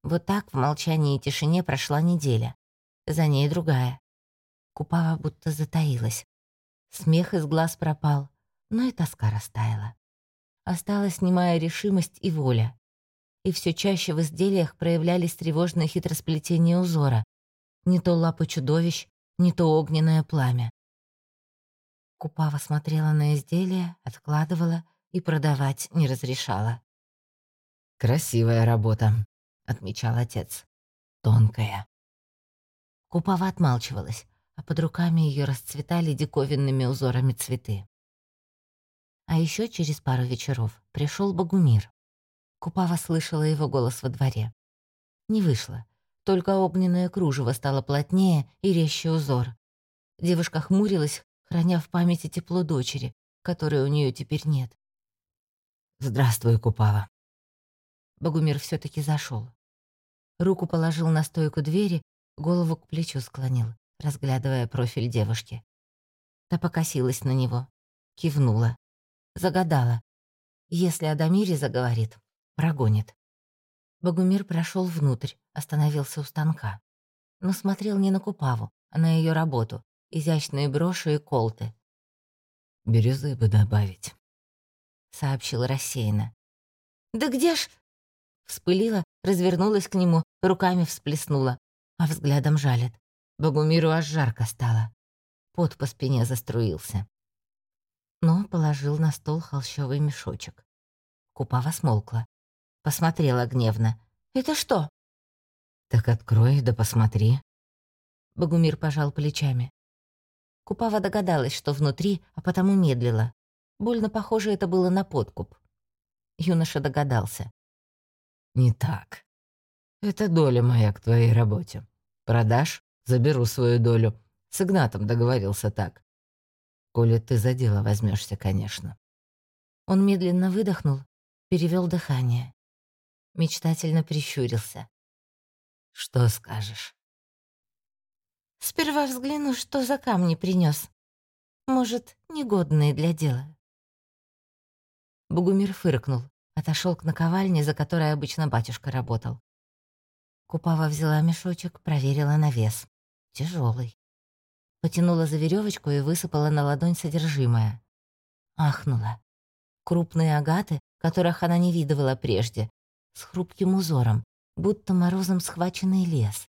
Вот так в молчании и тишине прошла неделя, за ней другая. Купава будто затаилась. Смех из глаз пропал, но и тоска растаяла осталась немая решимость и воля. И все чаще в изделиях проявлялись тревожные хитросплетения узора. Не то лапы чудовищ, не то огненное пламя. Купава смотрела на изделие, откладывала и продавать не разрешала. «Красивая работа», — отмечал отец. «Тонкая». Купава отмалчивалась, а под руками ее расцветали диковинными узорами цветы. А еще через пару вечеров пришел Богумир. Купава слышала его голос во дворе. Не вышло, только огненное кружево стало плотнее и резче узор. Девушка хмурилась, храня в памяти тепло дочери, которой у нее теперь нет. «Здравствуй, Купава». Богумир все таки зашел. Руку положил на стойку двери, голову к плечу склонил, разглядывая профиль девушки. Та покосилась на него, кивнула. Загадала. Если о Дамире заговорит, прогонит. Богумир прошел внутрь, остановился у станка. Но смотрел не на Купаву, а на ее работу, изящные броши и колты. «Бирюзы бы добавить», — сообщил рассеянно. «Да где ж...» Вспылила, развернулась к нему, руками всплеснула, а взглядом жалит. Богумиру аж жарко стало. Пот по спине заструился. Но положил на стол холщовый мешочек. Купава смолкла. Посмотрела гневно. «Это что?» «Так открой да посмотри». Богумир пожал плечами. Купава догадалась, что внутри, а потому медлила. Больно похоже это было на подкуп. Юноша догадался. «Не так. Это доля моя к твоей работе. Продашь — заберу свою долю. С Игнатом договорился так. Коли ты за дело возьмешься, конечно». Он медленно выдохнул, перевел дыхание. Мечтательно прищурился. «Что скажешь?» Сперва взгляну, что за камни принес. Может, негодные для дела. Бугумир фыркнул, отошел к наковальне, за которой обычно батюшка работал. Купава взяла мешочек, проверила на вес. Тяжелый. Потянула за веревочку и высыпала на ладонь содержимое. Ахнула. Крупные агаты, которых она не видывала прежде, с хрупким узором, будто морозом схваченный лес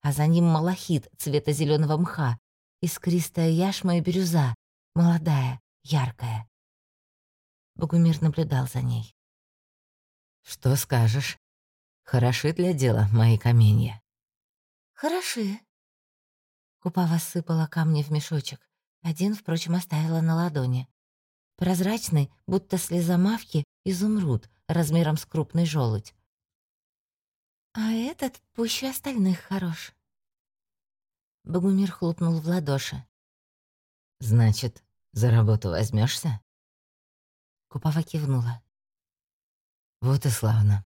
а за ним малахит цвета зеленого мха, искристая яшма и бирюза, молодая, яркая. Богумир наблюдал за ней. «Что скажешь? Хороши для дела мои каменья?» «Хороши». Купа сыпала камни в мешочек. Один, впрочем, оставила на ладони. Прозрачный, будто слеза мавки, изумруд размером с крупный желудь. А этот пуще остальных хорош. Богумир хлопнул в ладоши. «Значит, за работу возьмешься? Купава кивнула. «Вот и славно».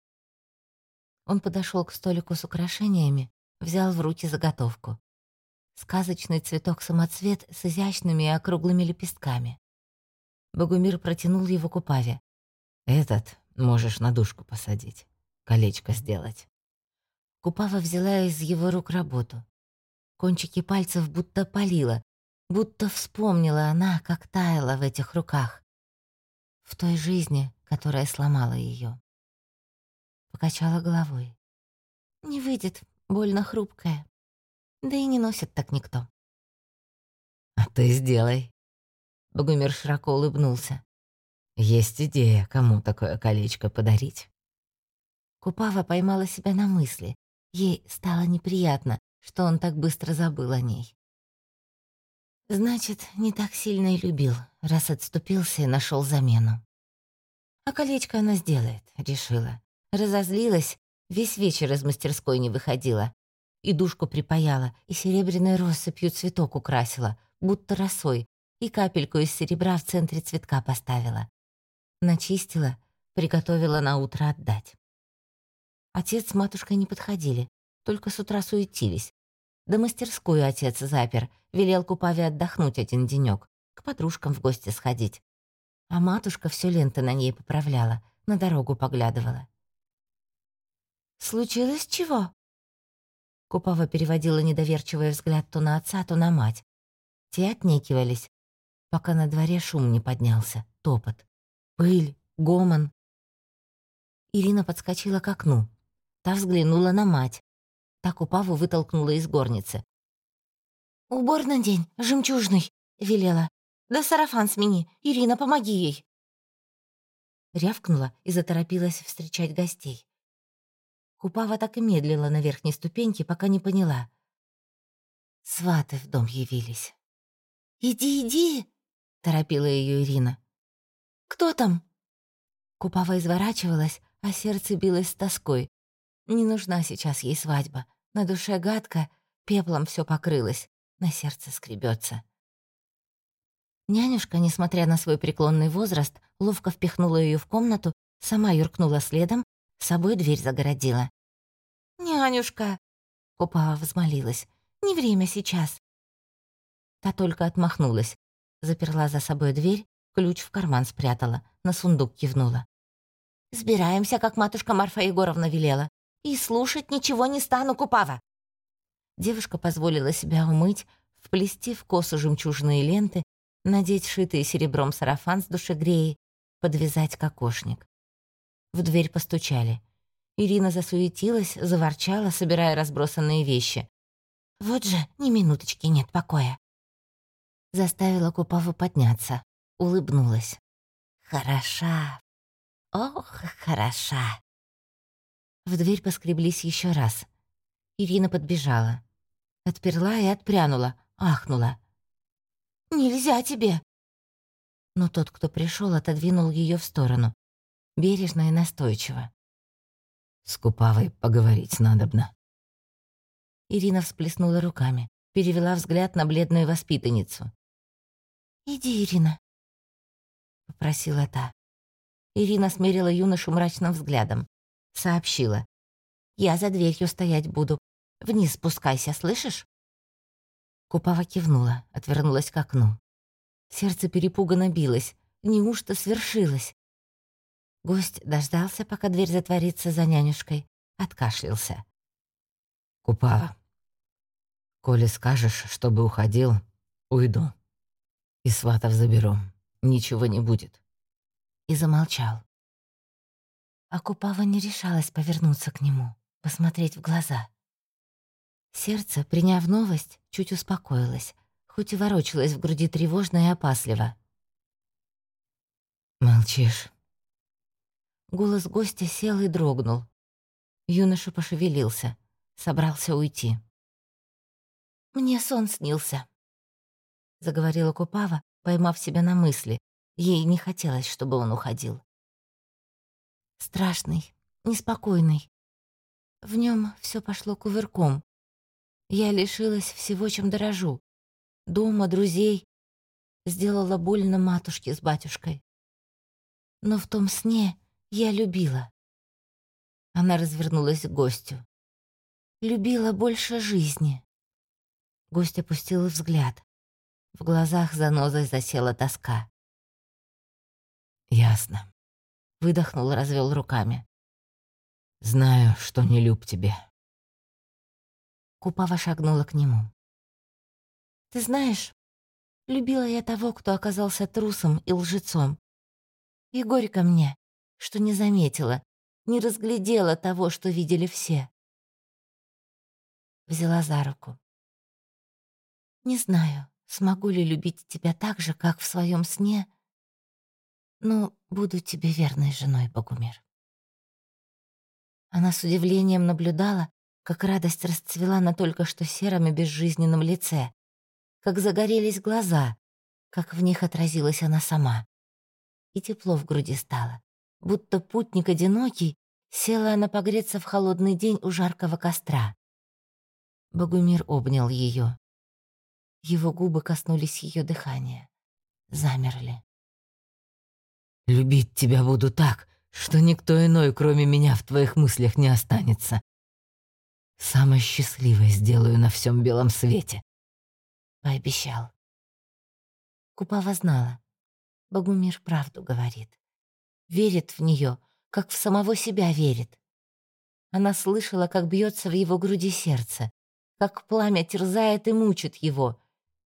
Он подошел к столику с украшениями, взял в руки заготовку. Сказочный цветок-самоцвет с изящными и округлыми лепестками. Богумир протянул его Купаве. «Этот можешь на душку посадить, колечко сделать». Купава взяла из его рук работу. Кончики пальцев будто палила, будто вспомнила она, как таяла в этих руках. В той жизни, которая сломала ее. Покачала головой. «Не выйдет, больно хрупкая. Да и не носит так никто». «А ты сделай». Богумир широко улыбнулся. «Есть идея, кому такое колечко подарить». Купава поймала себя на мысли. Ей стало неприятно, что он так быстро забыл о ней. Значит, не так сильно и любил, раз отступился и нашел замену. А колечко она сделает, решила. Разозлилась, весь вечер из мастерской не выходила. И душку припаяла, и серебряной россыпью цветок украсила, будто росой, и капельку из серебра в центре цветка поставила. Начистила, приготовила на утро отдать. Отец с матушкой не подходили, только с утра суетились, да мастерскую отец запер, велел Купаве отдохнуть один денёк, к подружкам в гости сходить. А матушка всё ленты на ней поправляла, на дорогу поглядывала. «Случилось чего?» Купава переводила недоверчивый взгляд то на отца, то на мать. Те отнекивались, пока на дворе шум не поднялся, топот. Пыль, гомон. Ирина подскочила к окну. Та взглянула на мать. Так Упаву вытолкнула из горницы. «Убор день, жемчужный», — велела. «Да сарафан смени, Ирина, помоги ей». Рявкнула и заторопилась встречать гостей. Купава так и медлила на верхней ступеньке, пока не поняла. Сваты в дом явились. «Иди, иди!» — торопила ее Ирина. «Кто там?» Купава изворачивалась, а сердце билось с тоской. Не нужна сейчас ей свадьба. На душе гадко, пеплом все покрылось, на сердце скребется. Нянюшка, несмотря на свой преклонный возраст, ловко впихнула ее в комнату, сама юркнула следом, собой дверь загородила. «Нянюшка!» — Купава взмолилась. «Не время сейчас». Та только отмахнулась, заперла за собой дверь, ключ в карман спрятала, на сундук кивнула. «Сбираемся, как матушка Марфа Егоровна велела. И слушать ничего не стану, Купава!» Девушка позволила себя умыть, вплести в косу жемчужные ленты, надеть шитый серебром сарафан с душегреей, подвязать кокошник. В дверь постучали. Ирина засуетилась, заворчала, собирая разбросанные вещи. «Вот же, ни минуточки нет покоя». Заставила Купаву подняться, улыбнулась. «Хороша, ох, хороша». В дверь поскреблись еще раз. Ирина подбежала. Отперла и отпрянула, ахнула. «Нельзя тебе!» Но тот, кто пришел, отодвинул ее в сторону. Бережно и настойчиво. «С Купавой поговорить надобно». Ирина всплеснула руками, перевела взгляд на бледную воспитанницу. «Иди, Ирина», — попросила та. Ирина смерила юношу мрачным взглядом сообщила. «Я за дверью стоять буду. Вниз спускайся, слышишь?» Купава кивнула, отвернулась к окну. Сердце перепуганно билось. Неужто свершилось? Гость дождался, пока дверь затворится за нянюшкой, откашлялся. «Купава, коли скажешь, чтобы уходил, уйду. И сватов заберу. Ничего не будет». И замолчал. А Купава не решалась повернуться к нему, посмотреть в глаза. Сердце, приняв новость, чуть успокоилось, хоть и ворочалось в груди тревожно и опасливо. «Молчишь». Голос гостя сел и дрогнул. Юноша пошевелился, собрался уйти. «Мне сон снился», — заговорила Купава, поймав себя на мысли. Ей не хотелось, чтобы он уходил. Страшный, неспокойный. В нем все пошло кувырком. Я лишилась всего, чем дорожу. Дома, друзей. Сделала больно матушке с батюшкой. Но в том сне я любила. Она развернулась к гостю. Любила больше жизни. Гость опустил взгляд. В глазах занозой засела тоска. «Ясно», Выдохнул, развел руками. «Знаю, что не люб тебе». Купава шагнула к нему. «Ты знаешь, любила я того, кто оказался трусом и лжецом. И горько мне, что не заметила, не разглядела того, что видели все». Взяла за руку. «Не знаю, смогу ли любить тебя так же, как в своем сне, но буду тебе верной женой, Богумир». Она с удивлением наблюдала, как радость расцвела на только что сером и безжизненном лице, как загорелись глаза, как в них отразилась она сама. И тепло в груди стало, будто путник одинокий, села она погреться в холодный день у жаркого костра. Богумир обнял ее. Его губы коснулись ее дыхания. Замерли. Любить тебя буду так, что никто иной, кроме меня, в твоих мыслях не останется. Самое счастливое сделаю на всем белом свете. Пообещал. Купава знала. Богумир правду говорит. Верит в нее, как в самого себя верит. Она слышала, как бьется в его груди сердце, как пламя терзает и мучит его,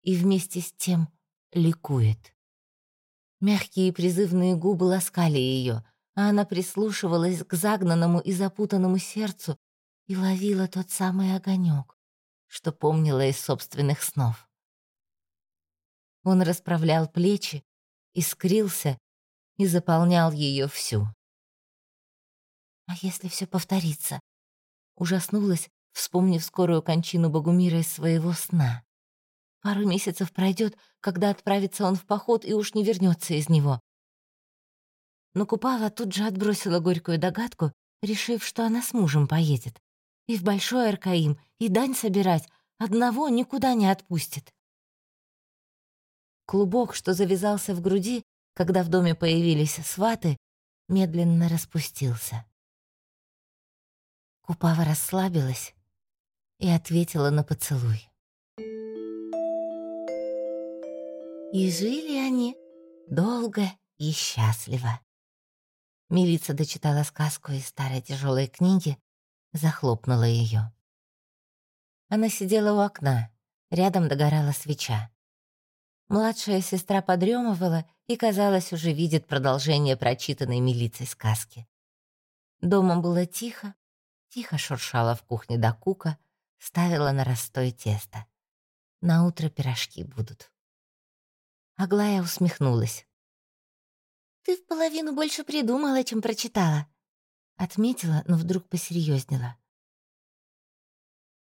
и вместе с тем ликует. Мягкие призывные губы ласкали ее, а она прислушивалась к загнанному и запутанному сердцу и ловила тот самый огонек, что помнила из собственных снов. Он расправлял плечи, искрился и заполнял ее всю. А если все повторится? Ужаснулась, вспомнив скорую кончину Богумира из своего сна. Пару месяцев пройдет, когда отправится он в поход и уж не вернется из него. Но Купава тут же отбросила горькую догадку, решив, что она с мужем поедет. И в Большой Аркаим, и дань собирать, одного никуда не отпустит. Клубок, что завязался в груди, когда в доме появились сваты, медленно распустился. Купава расслабилась и ответила на поцелуй. И жили они долго и счастливо. Милица дочитала сказку из старой тяжелой книги, захлопнула ее. Она сидела у окна, рядом догорала свеча. Младшая сестра подремывала и, казалось, уже видит продолжение прочитанной милицей сказки. Дома было тихо, тихо шуршала в кухне до кука, ставила на растой тесто. На утро пирожки будут. Аглая усмехнулась. «Ты в половину больше придумала, чем прочитала», — отметила, но вдруг посерьезнела.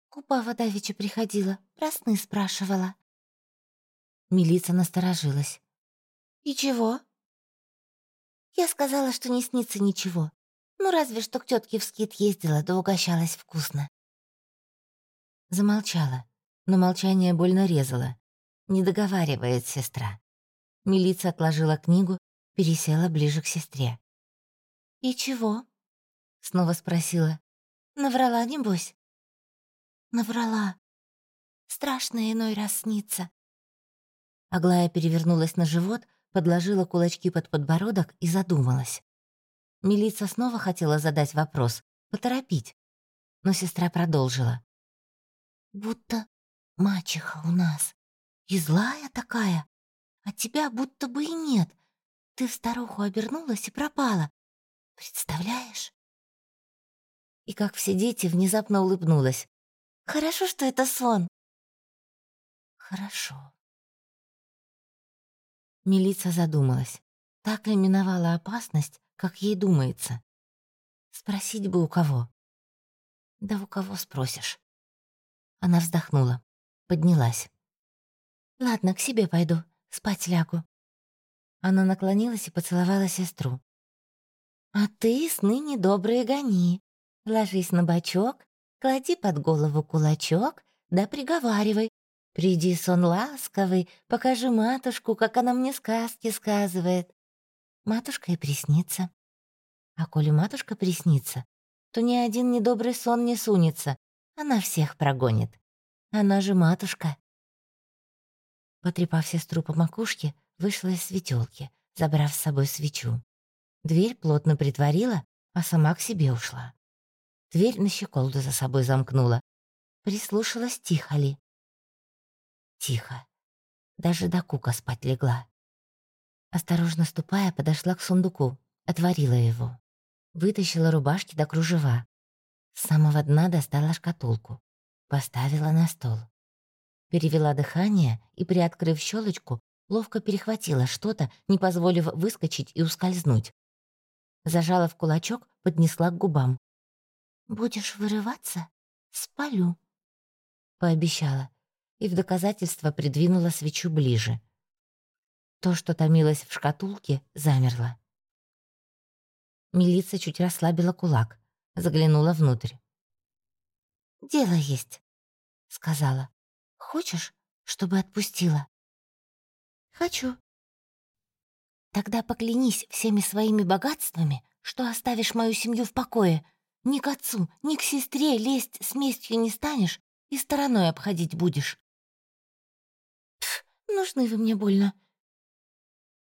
«Купава давеча приходила, про спрашивала». Милица насторожилась. «И чего?» Я сказала, что не снится ничего. Ну, разве что к тетке в скит ездила, да угощалась вкусно. Замолчала, но молчание больно резало. Не договаривает сестра. Милица отложила книгу, пересела ближе к сестре. «И чего?» — снова спросила. «Наврала, небось?» «Наврала. Страшно иной раз снится. Аглая перевернулась на живот, подложила кулачки под подбородок и задумалась. Милица снова хотела задать вопрос, поторопить, но сестра продолжила. «Будто мачеха у нас. И злая такая. А тебя будто бы и нет. Ты в старуху обернулась и пропала. Представляешь?» И, как все дети, внезапно улыбнулась. «Хорошо, что это сон». «Хорошо», Милица задумалась. Так ли миновала опасность, как ей думается? Спросить бы у кого. Да у кого спросишь? Она вздохнула, поднялась. «Ладно, к себе пойду, спать лягу». Она наклонилась и поцеловала сестру. «А ты сны недобрые гони. Ложись на бочок, клади под голову кулачок, да приговаривай, Приди, сон ласковый, покажи матушку, как она мне сказки сказывает. Матушка и приснится. А коли матушка приснится, то ни один недобрый сон не сунется. Она всех прогонит. Она же матушка. Потрепав сестру по макушке, вышла из светелки, забрав с собой свечу. Дверь плотно притворила, а сама к себе ушла. Дверь на щеколду за собой замкнула. Прислушалась, тихо ли. Тихо. Даже до кука спать легла. Осторожно ступая, подошла к сундуку, отворила его. Вытащила рубашки до кружева. С самого дна достала шкатулку. Поставила на стол. Перевела дыхание и, приоткрыв щелочку, ловко перехватила что-то, не позволив выскочить и ускользнуть. Зажала в кулачок, поднесла к губам. «Будешь вырываться? Спалю», — пообещала и в доказательство придвинула свечу ближе. То, что томилось в шкатулке, замерло. Милица чуть расслабила кулак, заглянула внутрь. «Дело есть», — сказала. «Хочешь, чтобы отпустила?» «Хочу». «Тогда поклянись всеми своими богатствами, что оставишь мою семью в покое. Ни к отцу, ни к сестре лезть с местью не станешь и стороной обходить будешь. Нужны вы мне больно».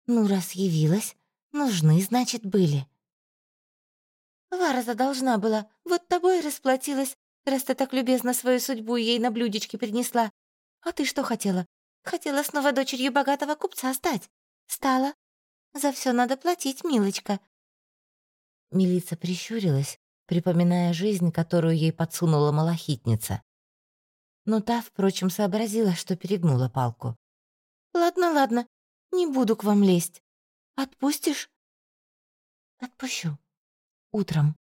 «Ну, раз явилась, нужны, значит, были». «Варза должна была, вот тобой расплатилась, раз ты так любезно свою судьбу ей на блюдечке принесла. А ты что хотела? Хотела снова дочерью богатого купца стать? Стала. За все надо платить, милочка». Милица прищурилась, припоминая жизнь, которую ей подсунула малахитница. Но та, впрочем, сообразила, что перегнула палку. «Ладно, ладно, не буду к вам лезть. Отпустишь?» «Отпущу. Утром».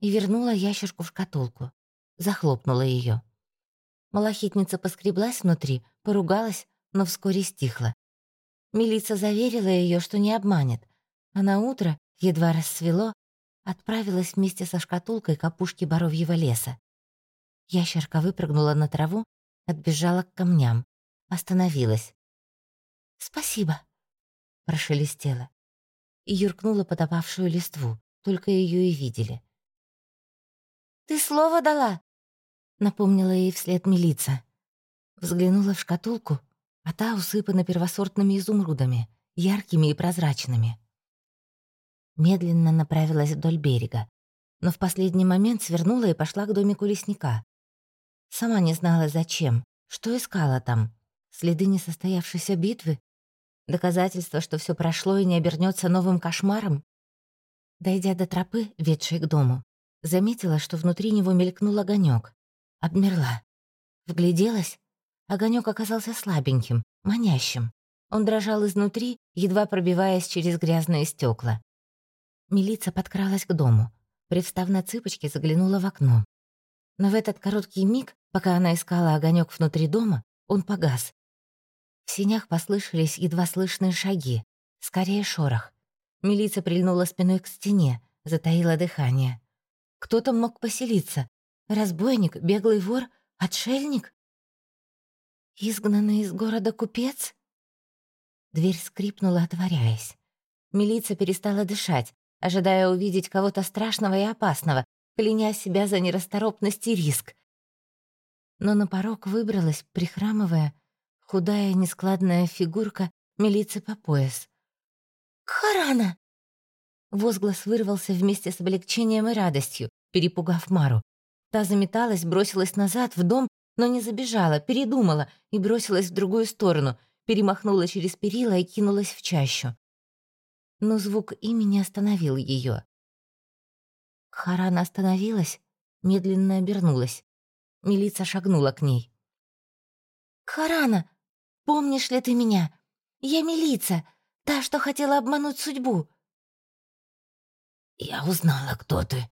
И вернула ящерку в шкатулку. Захлопнула ее. Малахитница поскреблась внутри, поругалась, но вскоре стихла. Милица заверила ее, что не обманет, а на утро, едва рассвело, отправилась вместе со шкатулкой к опушке боровьего леса. Ящерка выпрыгнула на траву, отбежала к камням, остановилась. «Спасибо», — прошелестела. И юркнула под опавшую листву, только ее и видели. «Ты слово дала?» — напомнила ей вслед милица. Взглянула в шкатулку, а та усыпана первосортными изумрудами, яркими и прозрачными. Медленно направилась вдоль берега, но в последний момент свернула и пошла к домику лесника. Сама не знала, зачем, что искала там. Следы несостоявшейся битвы? Доказательство, что все прошло и не обернется новым кошмаром? Дойдя до тропы, ведшей к дому, заметила, что внутри него мелькнул огонек. Обмерла. Вгляделась. Огонек оказался слабеньким, манящим. Он дрожал изнутри, едва пробиваясь через грязные стекла. Милица подкралась к дому. Привстав на цыпочки, заглянула в окно. Но в этот короткий миг, пока она искала огонек внутри дома, он погас. В синях послышались едва слышные шаги, скорее шорох. Милица прильнула спиной к стене, затаила дыхание. Кто там мог поселиться? Разбойник, беглый вор, отшельник? Изгнанный из города купец? Дверь скрипнула, отворяясь. Милица перестала дышать, ожидая увидеть кого-то страшного и опасного, кляня себя за нерасторопность и риск. Но на порог выбралась, прихрамывая, худая нескладная фигурка милицы по пояс. «Харана!» Возглас вырвался вместе с облегчением и радостью, перепугав Мару. Та заметалась, бросилась назад, в дом, но не забежала, передумала и бросилась в другую сторону, перемахнула через перила и кинулась в чащу. Но звук имени остановил ее. Харана остановилась, медленно обернулась. Милица шагнула к ней. «Харана, помнишь ли ты меня? Я Милица, та, что хотела обмануть судьбу». «Я узнала, кто ты»,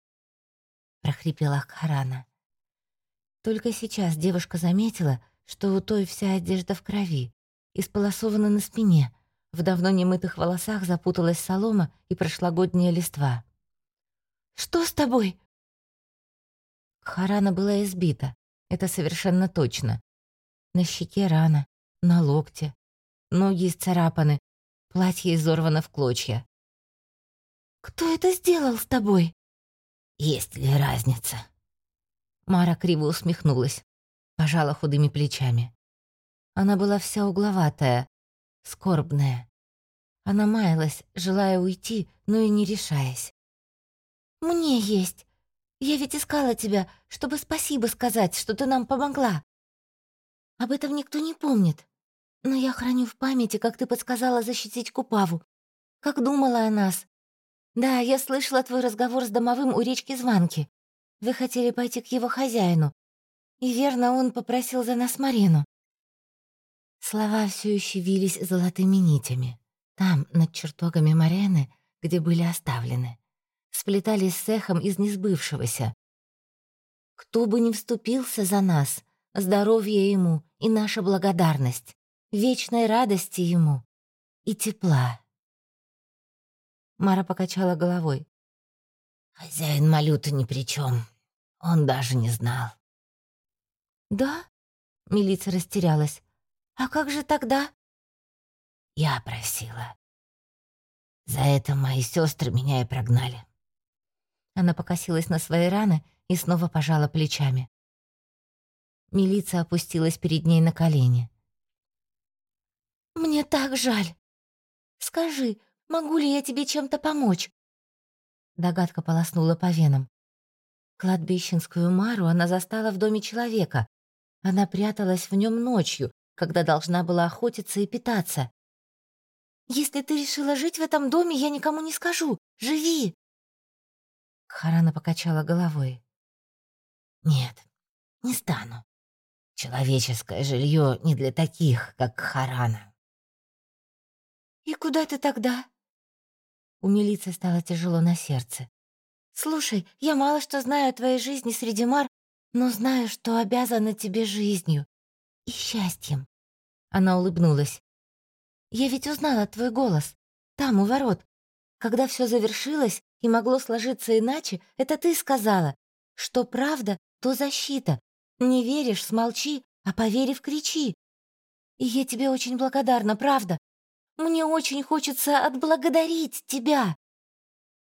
— прохрипела Харана. Только сейчас девушка заметила, что у той вся одежда в крови, исполосована на спине, в давно немытых волосах запуталась солома и прошлогодняя листва. «Что с тобой?» Харана была избита, это совершенно точно. На щеке рана, на локте, ноги исцарапаны, платье изорвано в клочья. «Кто это сделал с тобой?» «Есть ли разница?» Мара криво усмехнулась, пожала худыми плечами. Она была вся угловатая, скорбная. Она маялась, желая уйти, но и не решаясь. «Мне есть. Я ведь искала тебя, чтобы спасибо сказать, что ты нам помогла. Об этом никто не помнит. Но я храню в памяти, как ты подсказала защитить Купаву, как думала о нас, «Да, я слышала твой разговор с домовым у речки Званки. Вы хотели пойти к его хозяину. И верно, он попросил за нас Марину». Слова все еще вились золотыми нитями. Там, над чертогами Марены, где были оставлены. Сплетались с эхом из несбывшегося. «Кто бы ни вступился за нас, здоровье ему и наша благодарность, вечной радости ему и тепла». Мара покачала головой. «Хозяин Малюта ни при чем. Он даже не знал». «Да?» — милиция растерялась. «А как же тогда?» «Я просила. За это мои сестры меня и прогнали». Она покосилась на свои раны и снова пожала плечами. Милиция опустилась перед ней на колени. «Мне так жаль. Скажи, Могу ли я тебе чем-то помочь?» Догадка полоснула по венам. Кладбищенскую Мару она застала в доме человека. Она пряталась в нем ночью, когда должна была охотиться и питаться. Если ты решила жить в этом доме, я никому не скажу. Живи!» Харана покачала головой. «Нет, не стану. Человеческое жилье не для таких, как Харана». «И куда ты тогда?» У милиции стало тяжело на сердце. «Слушай, я мало что знаю о твоей жизни среди мар, но знаю, что обязана тебе жизнью и счастьем». Она улыбнулась. «Я ведь узнала твой голос. Там, у ворот. Когда все завершилось и могло сложиться иначе, это ты сказала. Что правда, то защита. Не веришь — смолчи, а поверив — кричи. И я тебе очень благодарна, правда. Мне очень хочется отблагодарить тебя.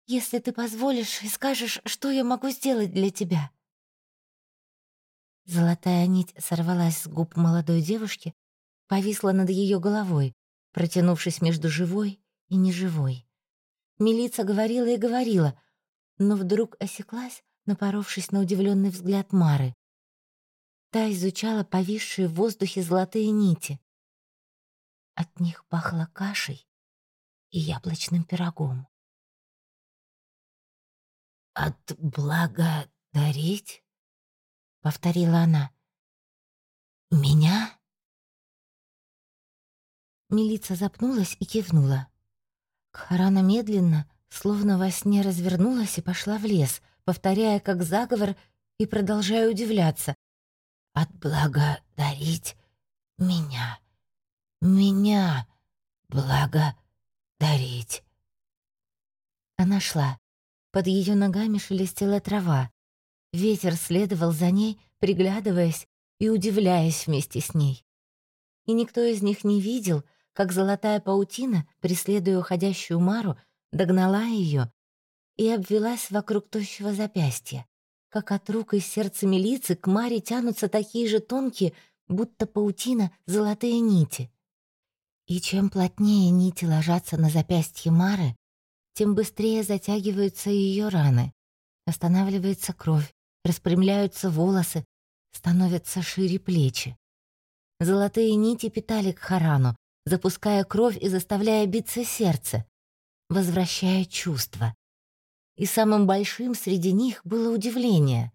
Если ты позволишь и скажешь, что я могу сделать для тебя». Золотая нить сорвалась с губ молодой девушки, повисла над ее головой, протянувшись между живой и неживой. Милица говорила и говорила, но вдруг осеклась, напоровшись на удивленный взгляд Мары. Та изучала повисшие в воздухе золотые нити. От них пахло кашей и яблочным пирогом. «Отблагодарить?» — повторила она. «Меня?» Милица запнулась и кивнула. Кхарана медленно, словно во сне развернулась и пошла в лес, повторяя как заговор и продолжая удивляться. «Отблагодарить меня, меня благодарить». Она шла. Под ее ногами шелестела трава. Ветер следовал за ней, приглядываясь и удивляясь вместе с ней. И никто из них не видел, как золотая паутина, преследуя уходящую Мару, догнала ее и обвелась вокруг тощего запястья. Как от рук и сердца милицы к Маре тянутся такие же тонкие, будто паутина, золотые нити. И чем плотнее нити ложатся на запястье Мары, тем быстрее затягиваются ее раны. Останавливается кровь, распрямляются волосы, становятся шире плечи. Золотые нити питали к Харану, запуская кровь и заставляя биться сердце, возвращая чувства. И самым большим среди них было удивление.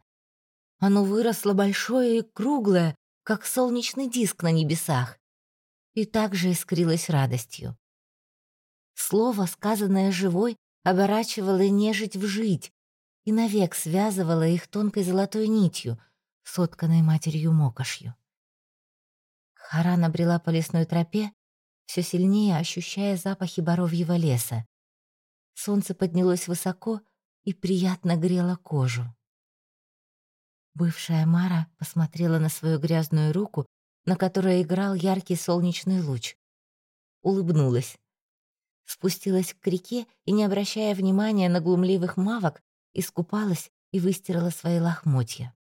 Оно выросло большое и круглое, как солнечный диск на небесах, и также искрилось радостью. Слово, сказанное живой, оборачивало нежить в жить и навек связывало их тонкой золотой нитью, сотканной матерью Мокошью. Харан обрела по лесной тропе, все сильнее ощущая запахи боровьего леса. Солнце поднялось высоко и приятно грело кожу. Бывшая Мара посмотрела на свою грязную руку, на которой играл яркий солнечный луч. Улыбнулась. Спустилась к реке и, не обращая внимания на глумливых мавок, искупалась и выстирала свои лохмотья.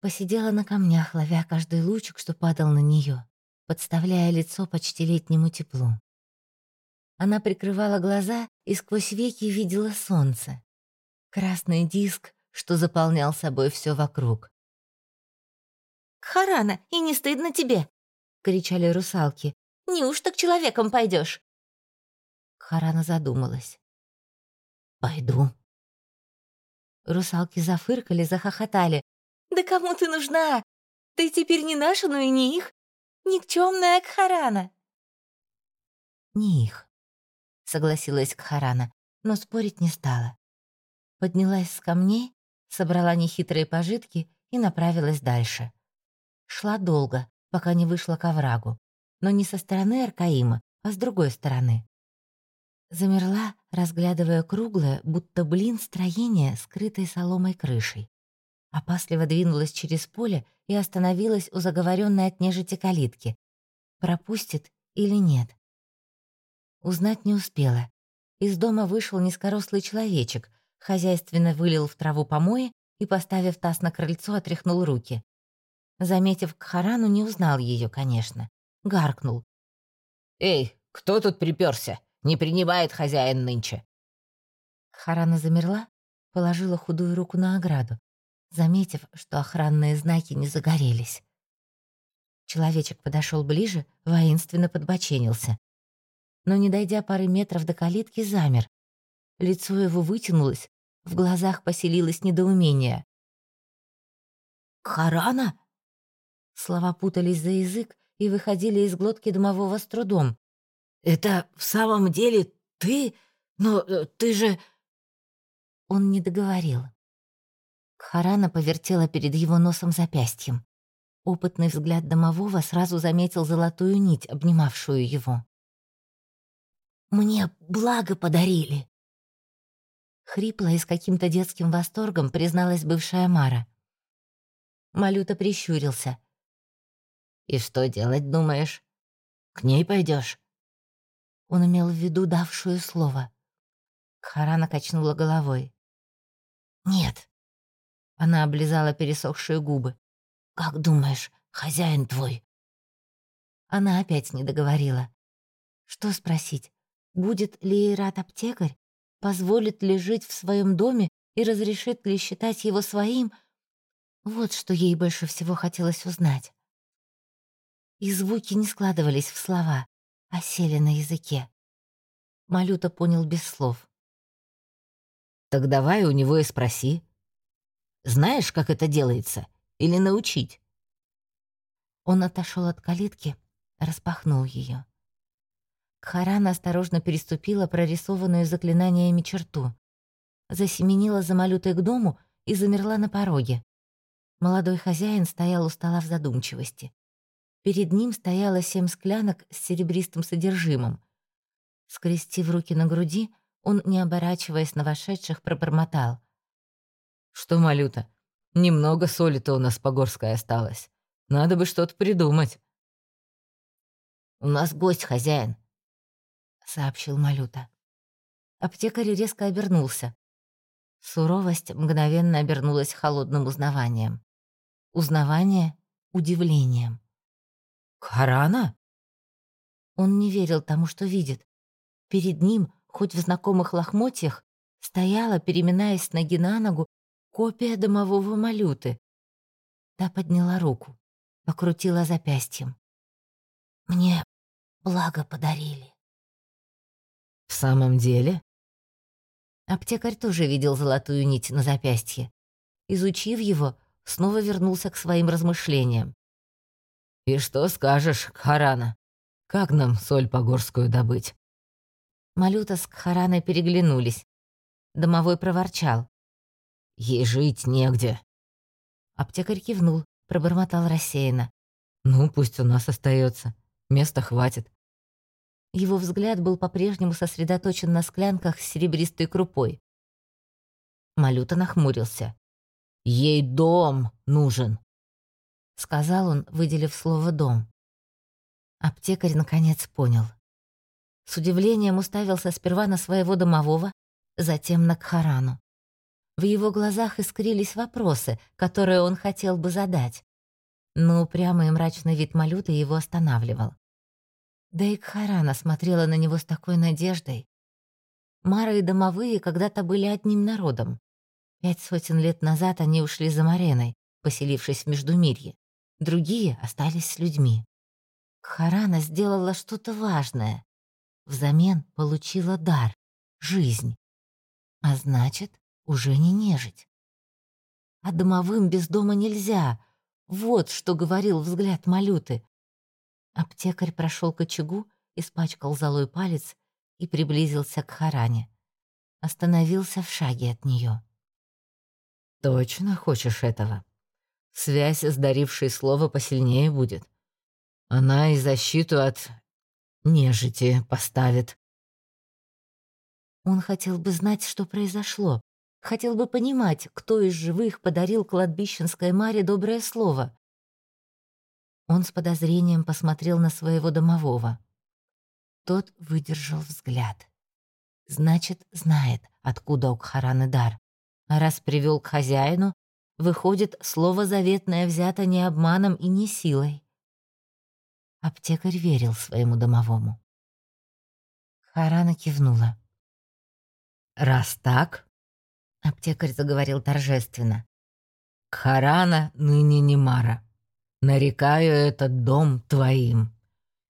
Посидела на камнях, ловя каждый лучик, что падал на нее подставляя лицо почти летнему теплу. Она прикрывала глаза и сквозь веки видела солнце. Красный диск, что заполнял собой все вокруг. «Харана, и не стыдно тебе!» — кричали русалки. «Неужто к человекам пойдешь? Харана задумалась. «Пойду». Русалки зафыркали, захохотали. «Да кому ты нужна? Ты теперь не наша, но и не их. Никчемная Кхарана!» «Не их», — согласилась Кхарана, но спорить не стала. Поднялась с камней, собрала нехитрые пожитки и направилась дальше. Шла долго, пока не вышла к оврагу, но не со стороны Аркаима, а с другой стороны. Замерла, разглядывая круглое, будто блин, строение, скрытой соломой крышей. Опасливо двинулась через поле и остановилась у заговоренной от нежити калитки. Пропустит или нет? Узнать не успела. Из дома вышел низкорослый человечек, хозяйственно вылил в траву помои и, поставив таз на крыльцо, отряхнул руки. Заметив Кхарану, не узнал ее, конечно. Гаркнул. «Эй, кто тут приперся? Не принимает хозяин нынче!» Харана замерла, положила худую руку на ограду заметив, что охранные знаки не загорелись. Человечек подошел ближе, воинственно подбоченился. но, не дойдя пары метров до калитки, замер. Лицо его вытянулось, в глазах поселилось недоумение. «Харана?» Слова путались за язык и выходили из глотки домового с трудом. «Это в самом деле ты? Но э, ты же...» Он не договорил. Харана повертела перед его носом запястьем. Опытный взгляд домового сразу заметил золотую нить, обнимавшую его. «Мне благо подарили!» Хрипло и с каким-то детским восторгом призналась бывшая Мара. Малюта прищурился. «И что делать, думаешь? К ней пойдешь? Он имел в виду давшую слово. Харана качнула головой. «Нет». Она облизала пересохшие губы. «Как думаешь, хозяин твой?» Она опять не договорила. Что спросить? Будет ли Ират аптекарь? Позволит ли жить в своем доме и разрешит ли считать его своим? Вот что ей больше всего хотелось узнать. И звуки не складывались в слова, а сели на языке. Малюта понял без слов. «Так давай у него и спроси. Знаешь, как это делается? Или научить?» Он отошел от калитки, распахнул ее. Кхарана осторожно переступила прорисованную заклинаниями черту. Засеменила за малютой к дому и замерла на пороге. Молодой хозяин стоял у стола в задумчивости. Перед ним стояло семь склянок с серебристым содержимым. Скрестив руки на груди, он, не оборачиваясь на вошедших, пробормотал. «Что, Малюта, немного соли-то у нас погорская осталось. Надо бы что-то придумать». «У нас гость, хозяин», — сообщил Малюта. Аптекарь резко обернулся. Суровость мгновенно обернулась холодным узнаванием. Узнавание — удивлением. «Харана?» Он не верил тому, что видит. Перед ним, хоть в знакомых лохмотьях, стояла, переминаясь с ноги на ногу, копия домового малюты. Та подняла руку, покрутила запястьем. «Мне благо подарили». «В самом деле?» Аптекарь тоже видел золотую нить на запястье. Изучив его, снова вернулся к своим размышлениям. «И что скажешь, Харана? Как нам соль погорскую добыть?» Малюта с Кхараной переглянулись. Домовой проворчал. «Ей жить негде». Аптекарь кивнул, пробормотал рассеянно. «Ну, пусть у нас остается. Места хватит». Его взгляд был по-прежнему сосредоточен на склянках с серебристой крупой. Малюта нахмурился. «Ей дом нужен», — сказал он, выделив слово «дом». Аптекарь наконец понял. С удивлением уставился сперва на своего домового, затем на Кхарану. В его глазах искрились вопросы, которые он хотел бы задать. Но упрямый и мрачный вид Малюты его останавливал. Да и Кхарана смотрела на него с такой надеждой. Мара и домовые когда-то были одним народом. Пять сотен лет назад они ушли за Мареной, поселившись в Междумирье. Другие остались с людьми. Кхарана сделала что-то важное, Взамен получила дар, жизнь. А значит, уже не нежить. А домовым без дома нельзя. Вот что говорил взгляд Малюты. Аптекарь прошел к очагу, испачкал золой палец и приблизился к Харане. Остановился в шаге от нее. «Точно хочешь этого? Связь с дарившей слово посильнее будет. Она и защиту от нежити поставит. Он хотел бы знать, что произошло. Хотел бы понимать, кто из живых подарил кладбищенской Маре доброе слово. Он с подозрением посмотрел на своего домового. Тот выдержал взгляд. Значит, знает, откуда у Кхараны дар. А раз привел к хозяину, выходит, слово заветное взято не обманом и не силой. Аптекарь верил своему домовому. Харана кивнула. «Раз так...» — аптекарь заговорил торжественно. «Кхарана ныне не Мара. Нарекаю этот дом твоим.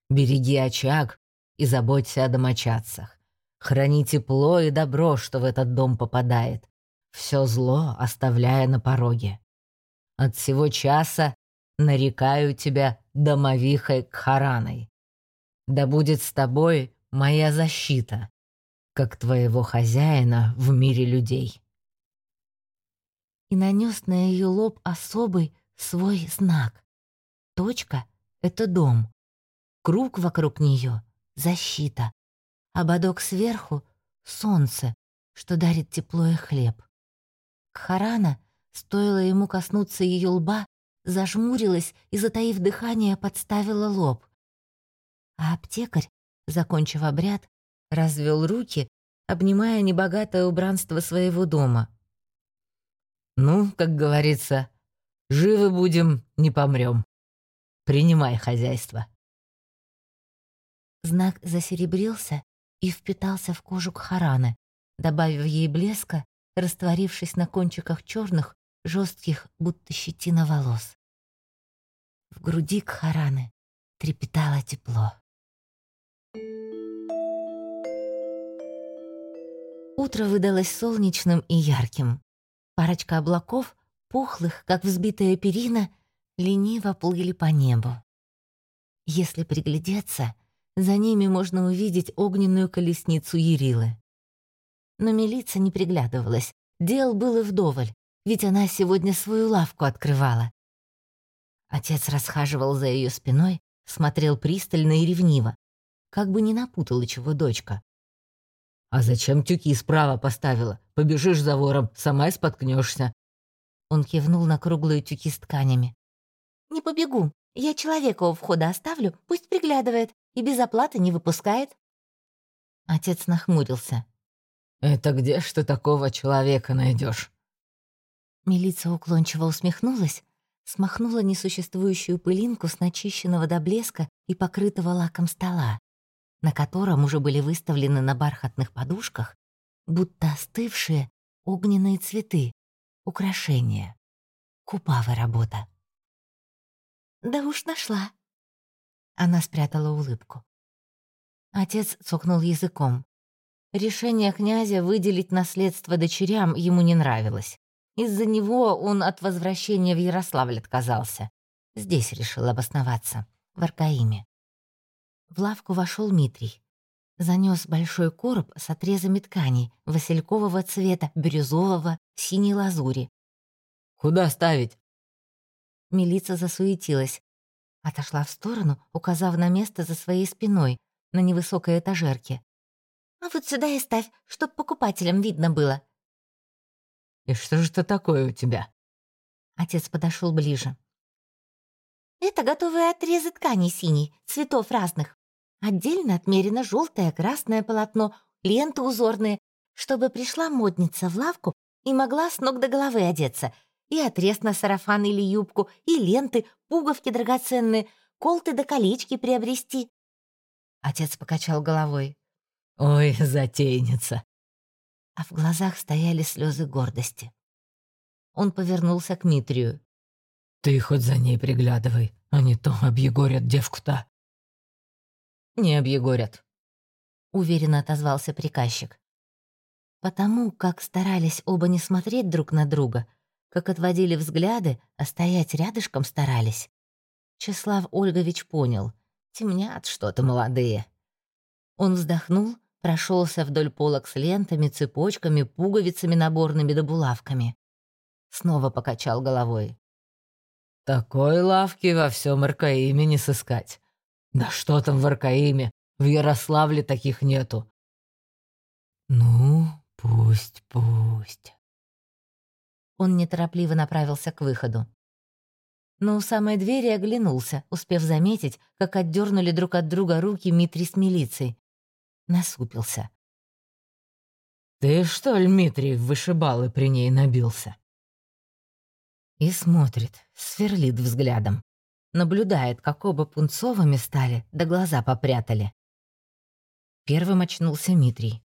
Береги очаг и заботься о домочадцах. Храни тепло и добро, что в этот дом попадает. Все зло оставляя на пороге. От всего часа нарекаю тебя домовихой Кхараной. Да будет с тобой моя защита, как твоего хозяина в мире людей. И нанес на ее лоб особый свой знак. Точка — это дом. Круг вокруг нее — защита. Ободок сверху — солнце, что дарит тепло и хлеб. Кхарана, стоило ему коснуться ее лба, зажмурилась и, затаив дыхание, подставила лоб. А аптекарь, закончив обряд, развел руки, обнимая небогатое убранство своего дома. «Ну, как говорится, живы будем, не помрем. Принимай хозяйство». Знак засеребрился и впитался в кожу Кхараны, добавив ей блеска, растворившись на кончиках черных, жестких, будто щетина волос. В груди Кхараны трепетало тепло. Утро выдалось солнечным и ярким. Парочка облаков, пухлых, как взбитая перина, лениво плыли по небу. Если приглядеться, за ними можно увидеть огненную колесницу Ярилы. Но милиция не приглядывалась, дел было вдоволь, ведь она сегодня свою лавку открывала. Отец расхаживал за ее спиной, смотрел пристально и ревниво, как бы не напутала чего дочка. «А зачем тюки справа поставила? Побежишь за вором, сама и споткнешься. Он кивнул на круглые тюки с тканями. «Не побегу. Я человека у входа оставлю, пусть приглядывает и без оплаты не выпускает». Отец нахмурился. «Это где ты такого человека найдешь? Милиция уклончиво усмехнулась, смахнула несуществующую пылинку с начищенного до блеска и покрытого лаком стола, на котором уже были выставлены на бархатных подушках, будто остывшие огненные цветы, украшения. Купавы работа. «Да уж нашла». Она спрятала улыбку. Отец цокнул языком. Решение князя выделить наследство дочерям ему не нравилось. Из-за него он от возвращения в Ярославль отказался. Здесь решил обосноваться, в Аркаиме. В лавку вошел Митрий. Занес большой короб с отрезами тканей, василькового цвета, бирюзового, синей лазури. «Куда ставить?» Милица засуетилась. Отошла в сторону, указав на место за своей спиной, на невысокой этажерке. «А вот сюда и ставь, чтоб покупателям видно было». «И что же это такое у тебя?» Отец подошел ближе. «Это готовые отрезы ткани синей, цветов разных. Отдельно отмерено желтое, красное полотно, ленты узорные, чтобы пришла модница в лавку и могла с ног до головы одеться. И отрез на сарафан или юбку, и ленты, пуговки драгоценные, колты да колечки приобрести. Отец покачал головой. «Ой, затейница!» А в глазах стояли слезы гордости. Он повернулся к Митрию. «Ты хоть за ней приглядывай, а не то объегорят девку-то». «Не объегорят», — уверенно отозвался приказчик. Потому как старались оба не смотреть друг на друга, как отводили взгляды, а стоять рядышком старались. Числав Ольгович понял — темнят что-то молодые. Он вздохнул, прошелся вдоль полок с лентами, цепочками, пуговицами наборными да булавками. Снова покачал головой. «Такой лавки во всем Аркаиме не сыскать. Да что там в Аркаиме? В Ярославле таких нету. Ну, пусть, пусть. Он неторопливо направился к выходу. Но у самой двери оглянулся, успев заметить, как отдернули друг от друга руки Митри с милицией. Насупился. «Ты что ли, Митрий, в вышибалы при ней набился?» И смотрит, сверлит взглядом. Наблюдает, как оба пунцовыми стали, да глаза попрятали. Первым очнулся Митрий.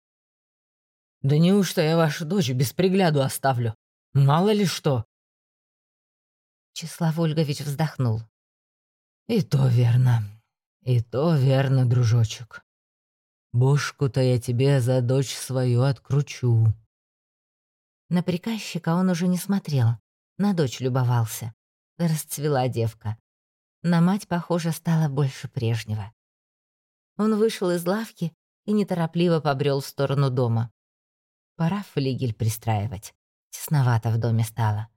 «Да неужто я вашу дочь без пригляду оставлю? Мало ли что!» Числав Ольгович вздохнул. «И то верно, и то верно, дружочек. Бошку-то я тебе за дочь свою откручу». На приказчика он уже не смотрел, на дочь любовался. Расцвела девка. На мать, похоже, стало больше прежнего. Он вышел из лавки и неторопливо побрел в сторону дома. Пора флигель пристраивать. Тесновато в доме стало.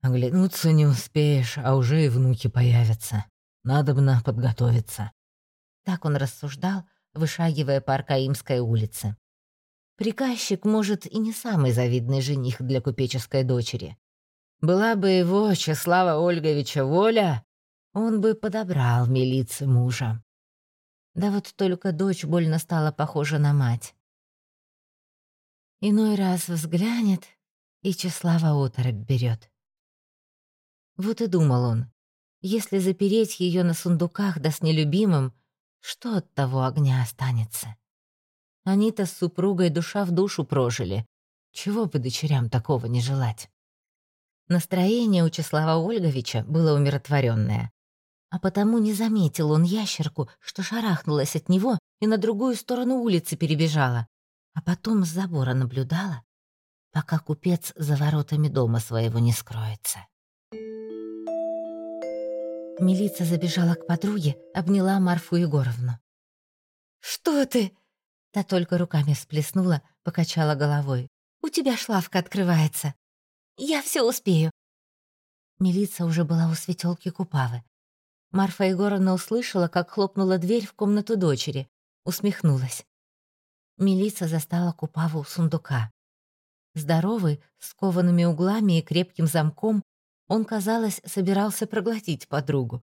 Оглянуться не успеешь, а уже и внуки появятся. Надобно подготовиться. Так он рассуждал, вышагивая по Аркаимской улице. Приказчик, может, и не самый завидный жених для купеческой дочери. Была бы его, Чеслава Ольговича, воля, он бы подобрал милиции мужа. Да вот только дочь больно стала похожа на мать. Иной раз взглянет, и Чеслава оторопь берет. Вот и думал он, если запереть ее на сундуках да с нелюбимым, что от того огня останется? Они-то с супругой душа в душу прожили. Чего бы дочерям такого не желать? Настроение у Числава Ольговича было умиротворенное, а потому не заметил он ящерку, что шарахнулась от него и на другую сторону улицы перебежала, а потом с забора наблюдала, пока купец за воротами дома своего не скроется. Милица забежала к подруге, обняла Марфу Егоровну. «Что ты?» Та только руками всплеснула, покачала головой. «У тебя шлавка открывается. Я все успею». Милица уже была у светелки Купавы. Марфа Егоровна услышала, как хлопнула дверь в комнату дочери. Усмехнулась. Милица застала Купаву у сундука. Здоровый, с коваными углами и крепким замком, он, казалось, собирался проглотить подругу.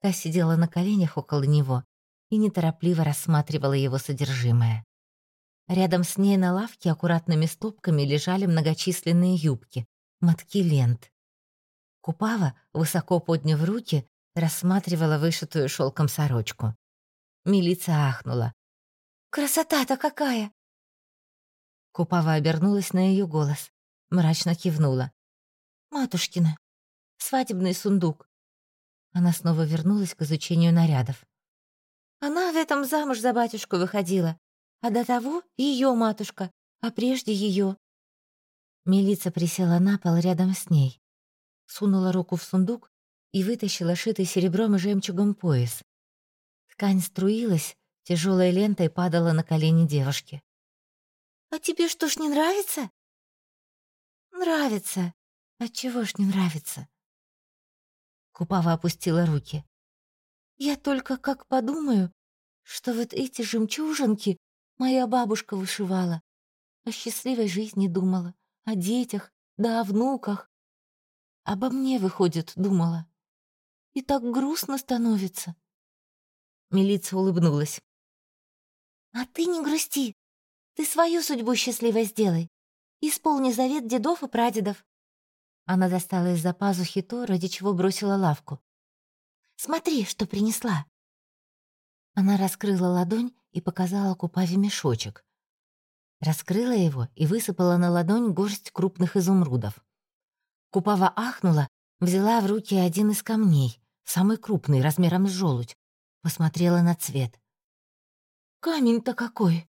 Та сидела на коленях около него и неторопливо рассматривала его содержимое. Рядом с ней на лавке аккуратными стопками лежали многочисленные юбки, мотки лент. Купава, высоко подняв руки, рассматривала вышитую шелком сорочку. Милица ахнула. «Красота-то какая!» Купава обернулась на ее голос, мрачно кивнула. «Матушкина, свадебный сундук». Она снова вернулась к изучению нарядов. «Она в этом замуж за батюшку выходила, а до того ее матушка, а прежде ее. Милица присела на пол рядом с ней, сунула руку в сундук и вытащила шитый серебром и жемчугом пояс. Ткань струилась, тяжелой лентой падала на колени девушки. «А тебе что ж не нравится?» «Нравится», Отчего ж не нравится?» Купава опустила руки. «Я только как подумаю, что вот эти жемчужинки моя бабушка вышивала, о счастливой жизни думала, о детях, да о внуках. Обо мне, выходит, думала. И так грустно становится». Милица улыбнулась. «А ты не грусти. Ты свою судьбу счастливой сделай. Исполни завет дедов и прадедов. Она достала из-за пазухи то, ради чего бросила лавку. «Смотри, что принесла!» Она раскрыла ладонь и показала Купаве мешочек. Раскрыла его и высыпала на ладонь горсть крупных изумрудов. Купава ахнула, взяла в руки один из камней, самый крупный, размером с желудь, посмотрела на цвет. «Камень-то какой!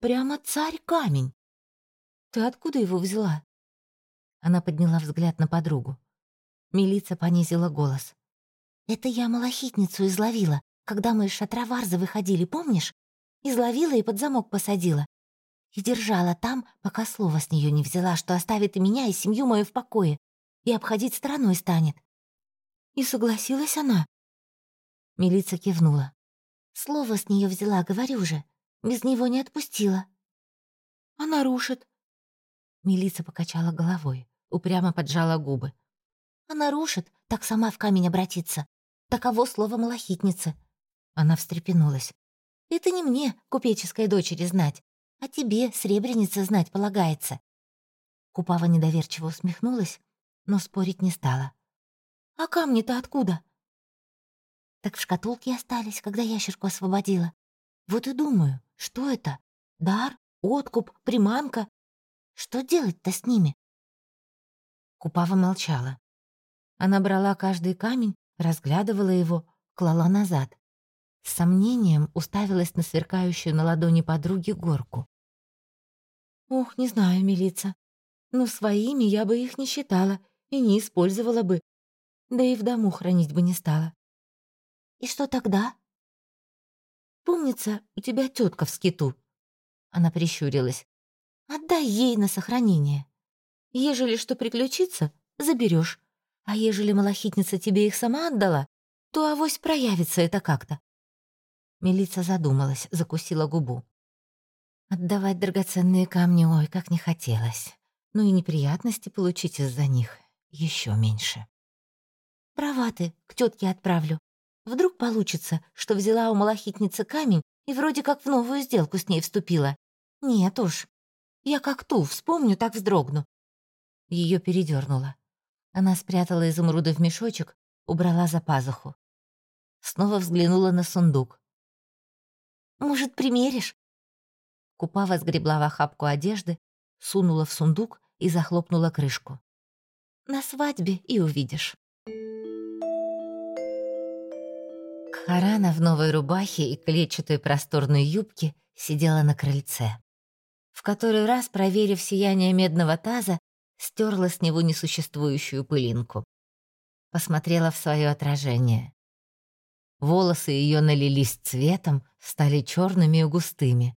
Прямо царь-камень! Ты откуда его взяла?» Она подняла взгляд на подругу. Милица понизила голос. «Это я малахитницу изловила, когда мы из шатра Варзы выходили, помнишь? Изловила и под замок посадила. И держала там, пока слово с нее не взяла, что оставит и меня, и семью мою в покое, и обходить стороной станет. И согласилась она. Милица кивнула. Слово с нее взяла, говорю же. Без него не отпустила. Она рушит. Милица покачала головой упрямо поджала губы. «Она рушит, так сама в камень обратится. Таково слово малахитницы». Она встрепенулась. «Это не мне, купеческой дочери, знать, а тебе, сребренице, знать полагается». Купава недоверчиво усмехнулась, но спорить не стала. «А камни-то откуда?» «Так в шкатулке остались, когда ящерку освободила. Вот и думаю, что это? Дар? Откуп? Приманка? Что делать-то с ними?» Купава молчала. Она брала каждый камень, разглядывала его, клала назад. с сомнением уставилась на сверкающую на ладони подруги горку. «Ох, не знаю, милица. Но своими я бы их не считала и не использовала бы. Да и в дому хранить бы не стала». «И что тогда?» «Помнится, у тебя тетка в скиту». Она прищурилась. «Отдай ей на сохранение. Ежели что приключится, заберешь. А ежели малахитница тебе их сама отдала, то авось проявится это как-то. Милица задумалась, закусила губу. Отдавать драгоценные камни ой, как не хотелось. Ну и неприятности получить из-за них еще меньше. Права ты, к тетке отправлю. Вдруг получится, что взяла у малахитницы камень и вроде как в новую сделку с ней вступила. Нет уж. Я как ту, вспомню, так вздрогну. Ее передернуло. Она спрятала изумруды в мешочек, убрала за пазуху. Снова взглянула на сундук. Может, примеришь?» Купава сгребла в охапку одежды, сунула в сундук и захлопнула крышку. «На свадьбе и увидишь». Кхарана в новой рубахе и клетчатой просторной юбке сидела на крыльце. В который раз, проверив сияние медного таза, стерла с него несуществующую пылинку. Посмотрела в свое отражение. Волосы ее налились цветом, стали черными и густыми.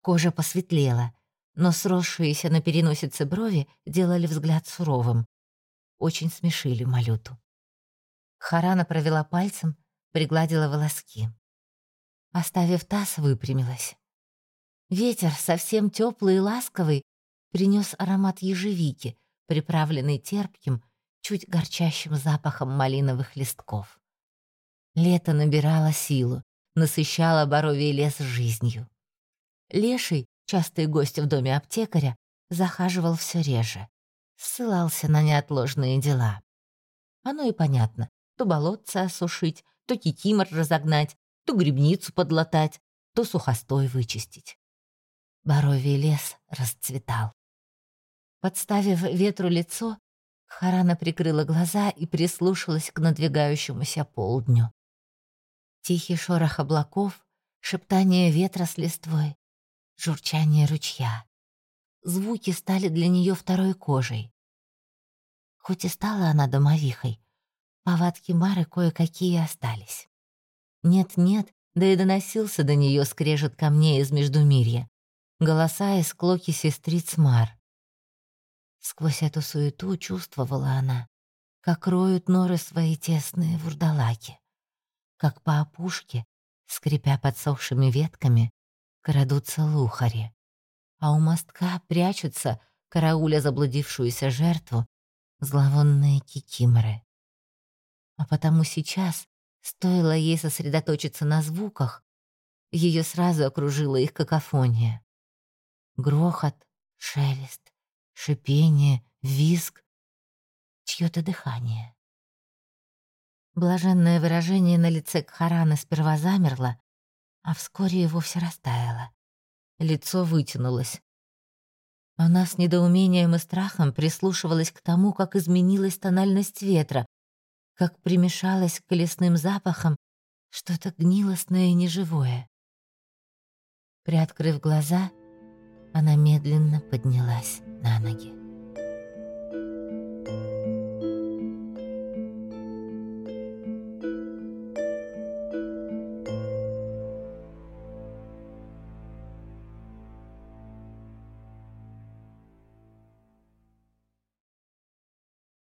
Кожа посветлела, но сросшиеся на переносице брови делали взгляд суровым. Очень смешили малюту. Харана провела пальцем, пригладила волоски. Оставив таз, выпрямилась. Ветер, совсем теплый и ласковый, принес аромат ежевики, приправленный терпким, чуть горчащим запахом малиновых листков. Лето набирало силу, насыщало боровий лес жизнью. Леший, частый гость в доме аптекаря, захаживал все реже. Ссылался на неотложные дела. Оно и понятно. То болотце осушить, то кикимор разогнать, то грибницу подлатать, то сухостой вычистить. Боровий лес расцветал. Подставив ветру лицо, Харана прикрыла глаза и прислушалась к надвигающемуся полдню. Тихий шорох облаков, шептание ветра с листвой, журчание ручья. Звуки стали для нее второй кожей. Хоть и стала она домовихой, повадки Мары кое-какие остались. Нет-нет, да и доносился до нее скрежет камней из Междумирья, голоса и склоки сестриц Мар. Сквозь эту суету чувствовала она, как роют норы свои тесные вурдалаки как по опушке, скрипя подсохшими ветками, крадутся лухари, а у мостка прячутся, карауля заблудившуюся жертву, зловонные кикиморы. А потому сейчас, стоило ей сосредоточиться на звуках, ее сразу окружила их какофония. Грохот, шелест, шипение, визг, чье-то дыхание. Блаженное выражение на лице Кхарана сперва замерло, а вскоре и вовсе растаяло. Лицо вытянулось. Она с недоумением и страхом прислушивалась к тому, как изменилась тональность ветра, как примешалась к лесным запахам что-то гнилостное и неживое. Приоткрыв глаза, она медленно поднялась на ноги.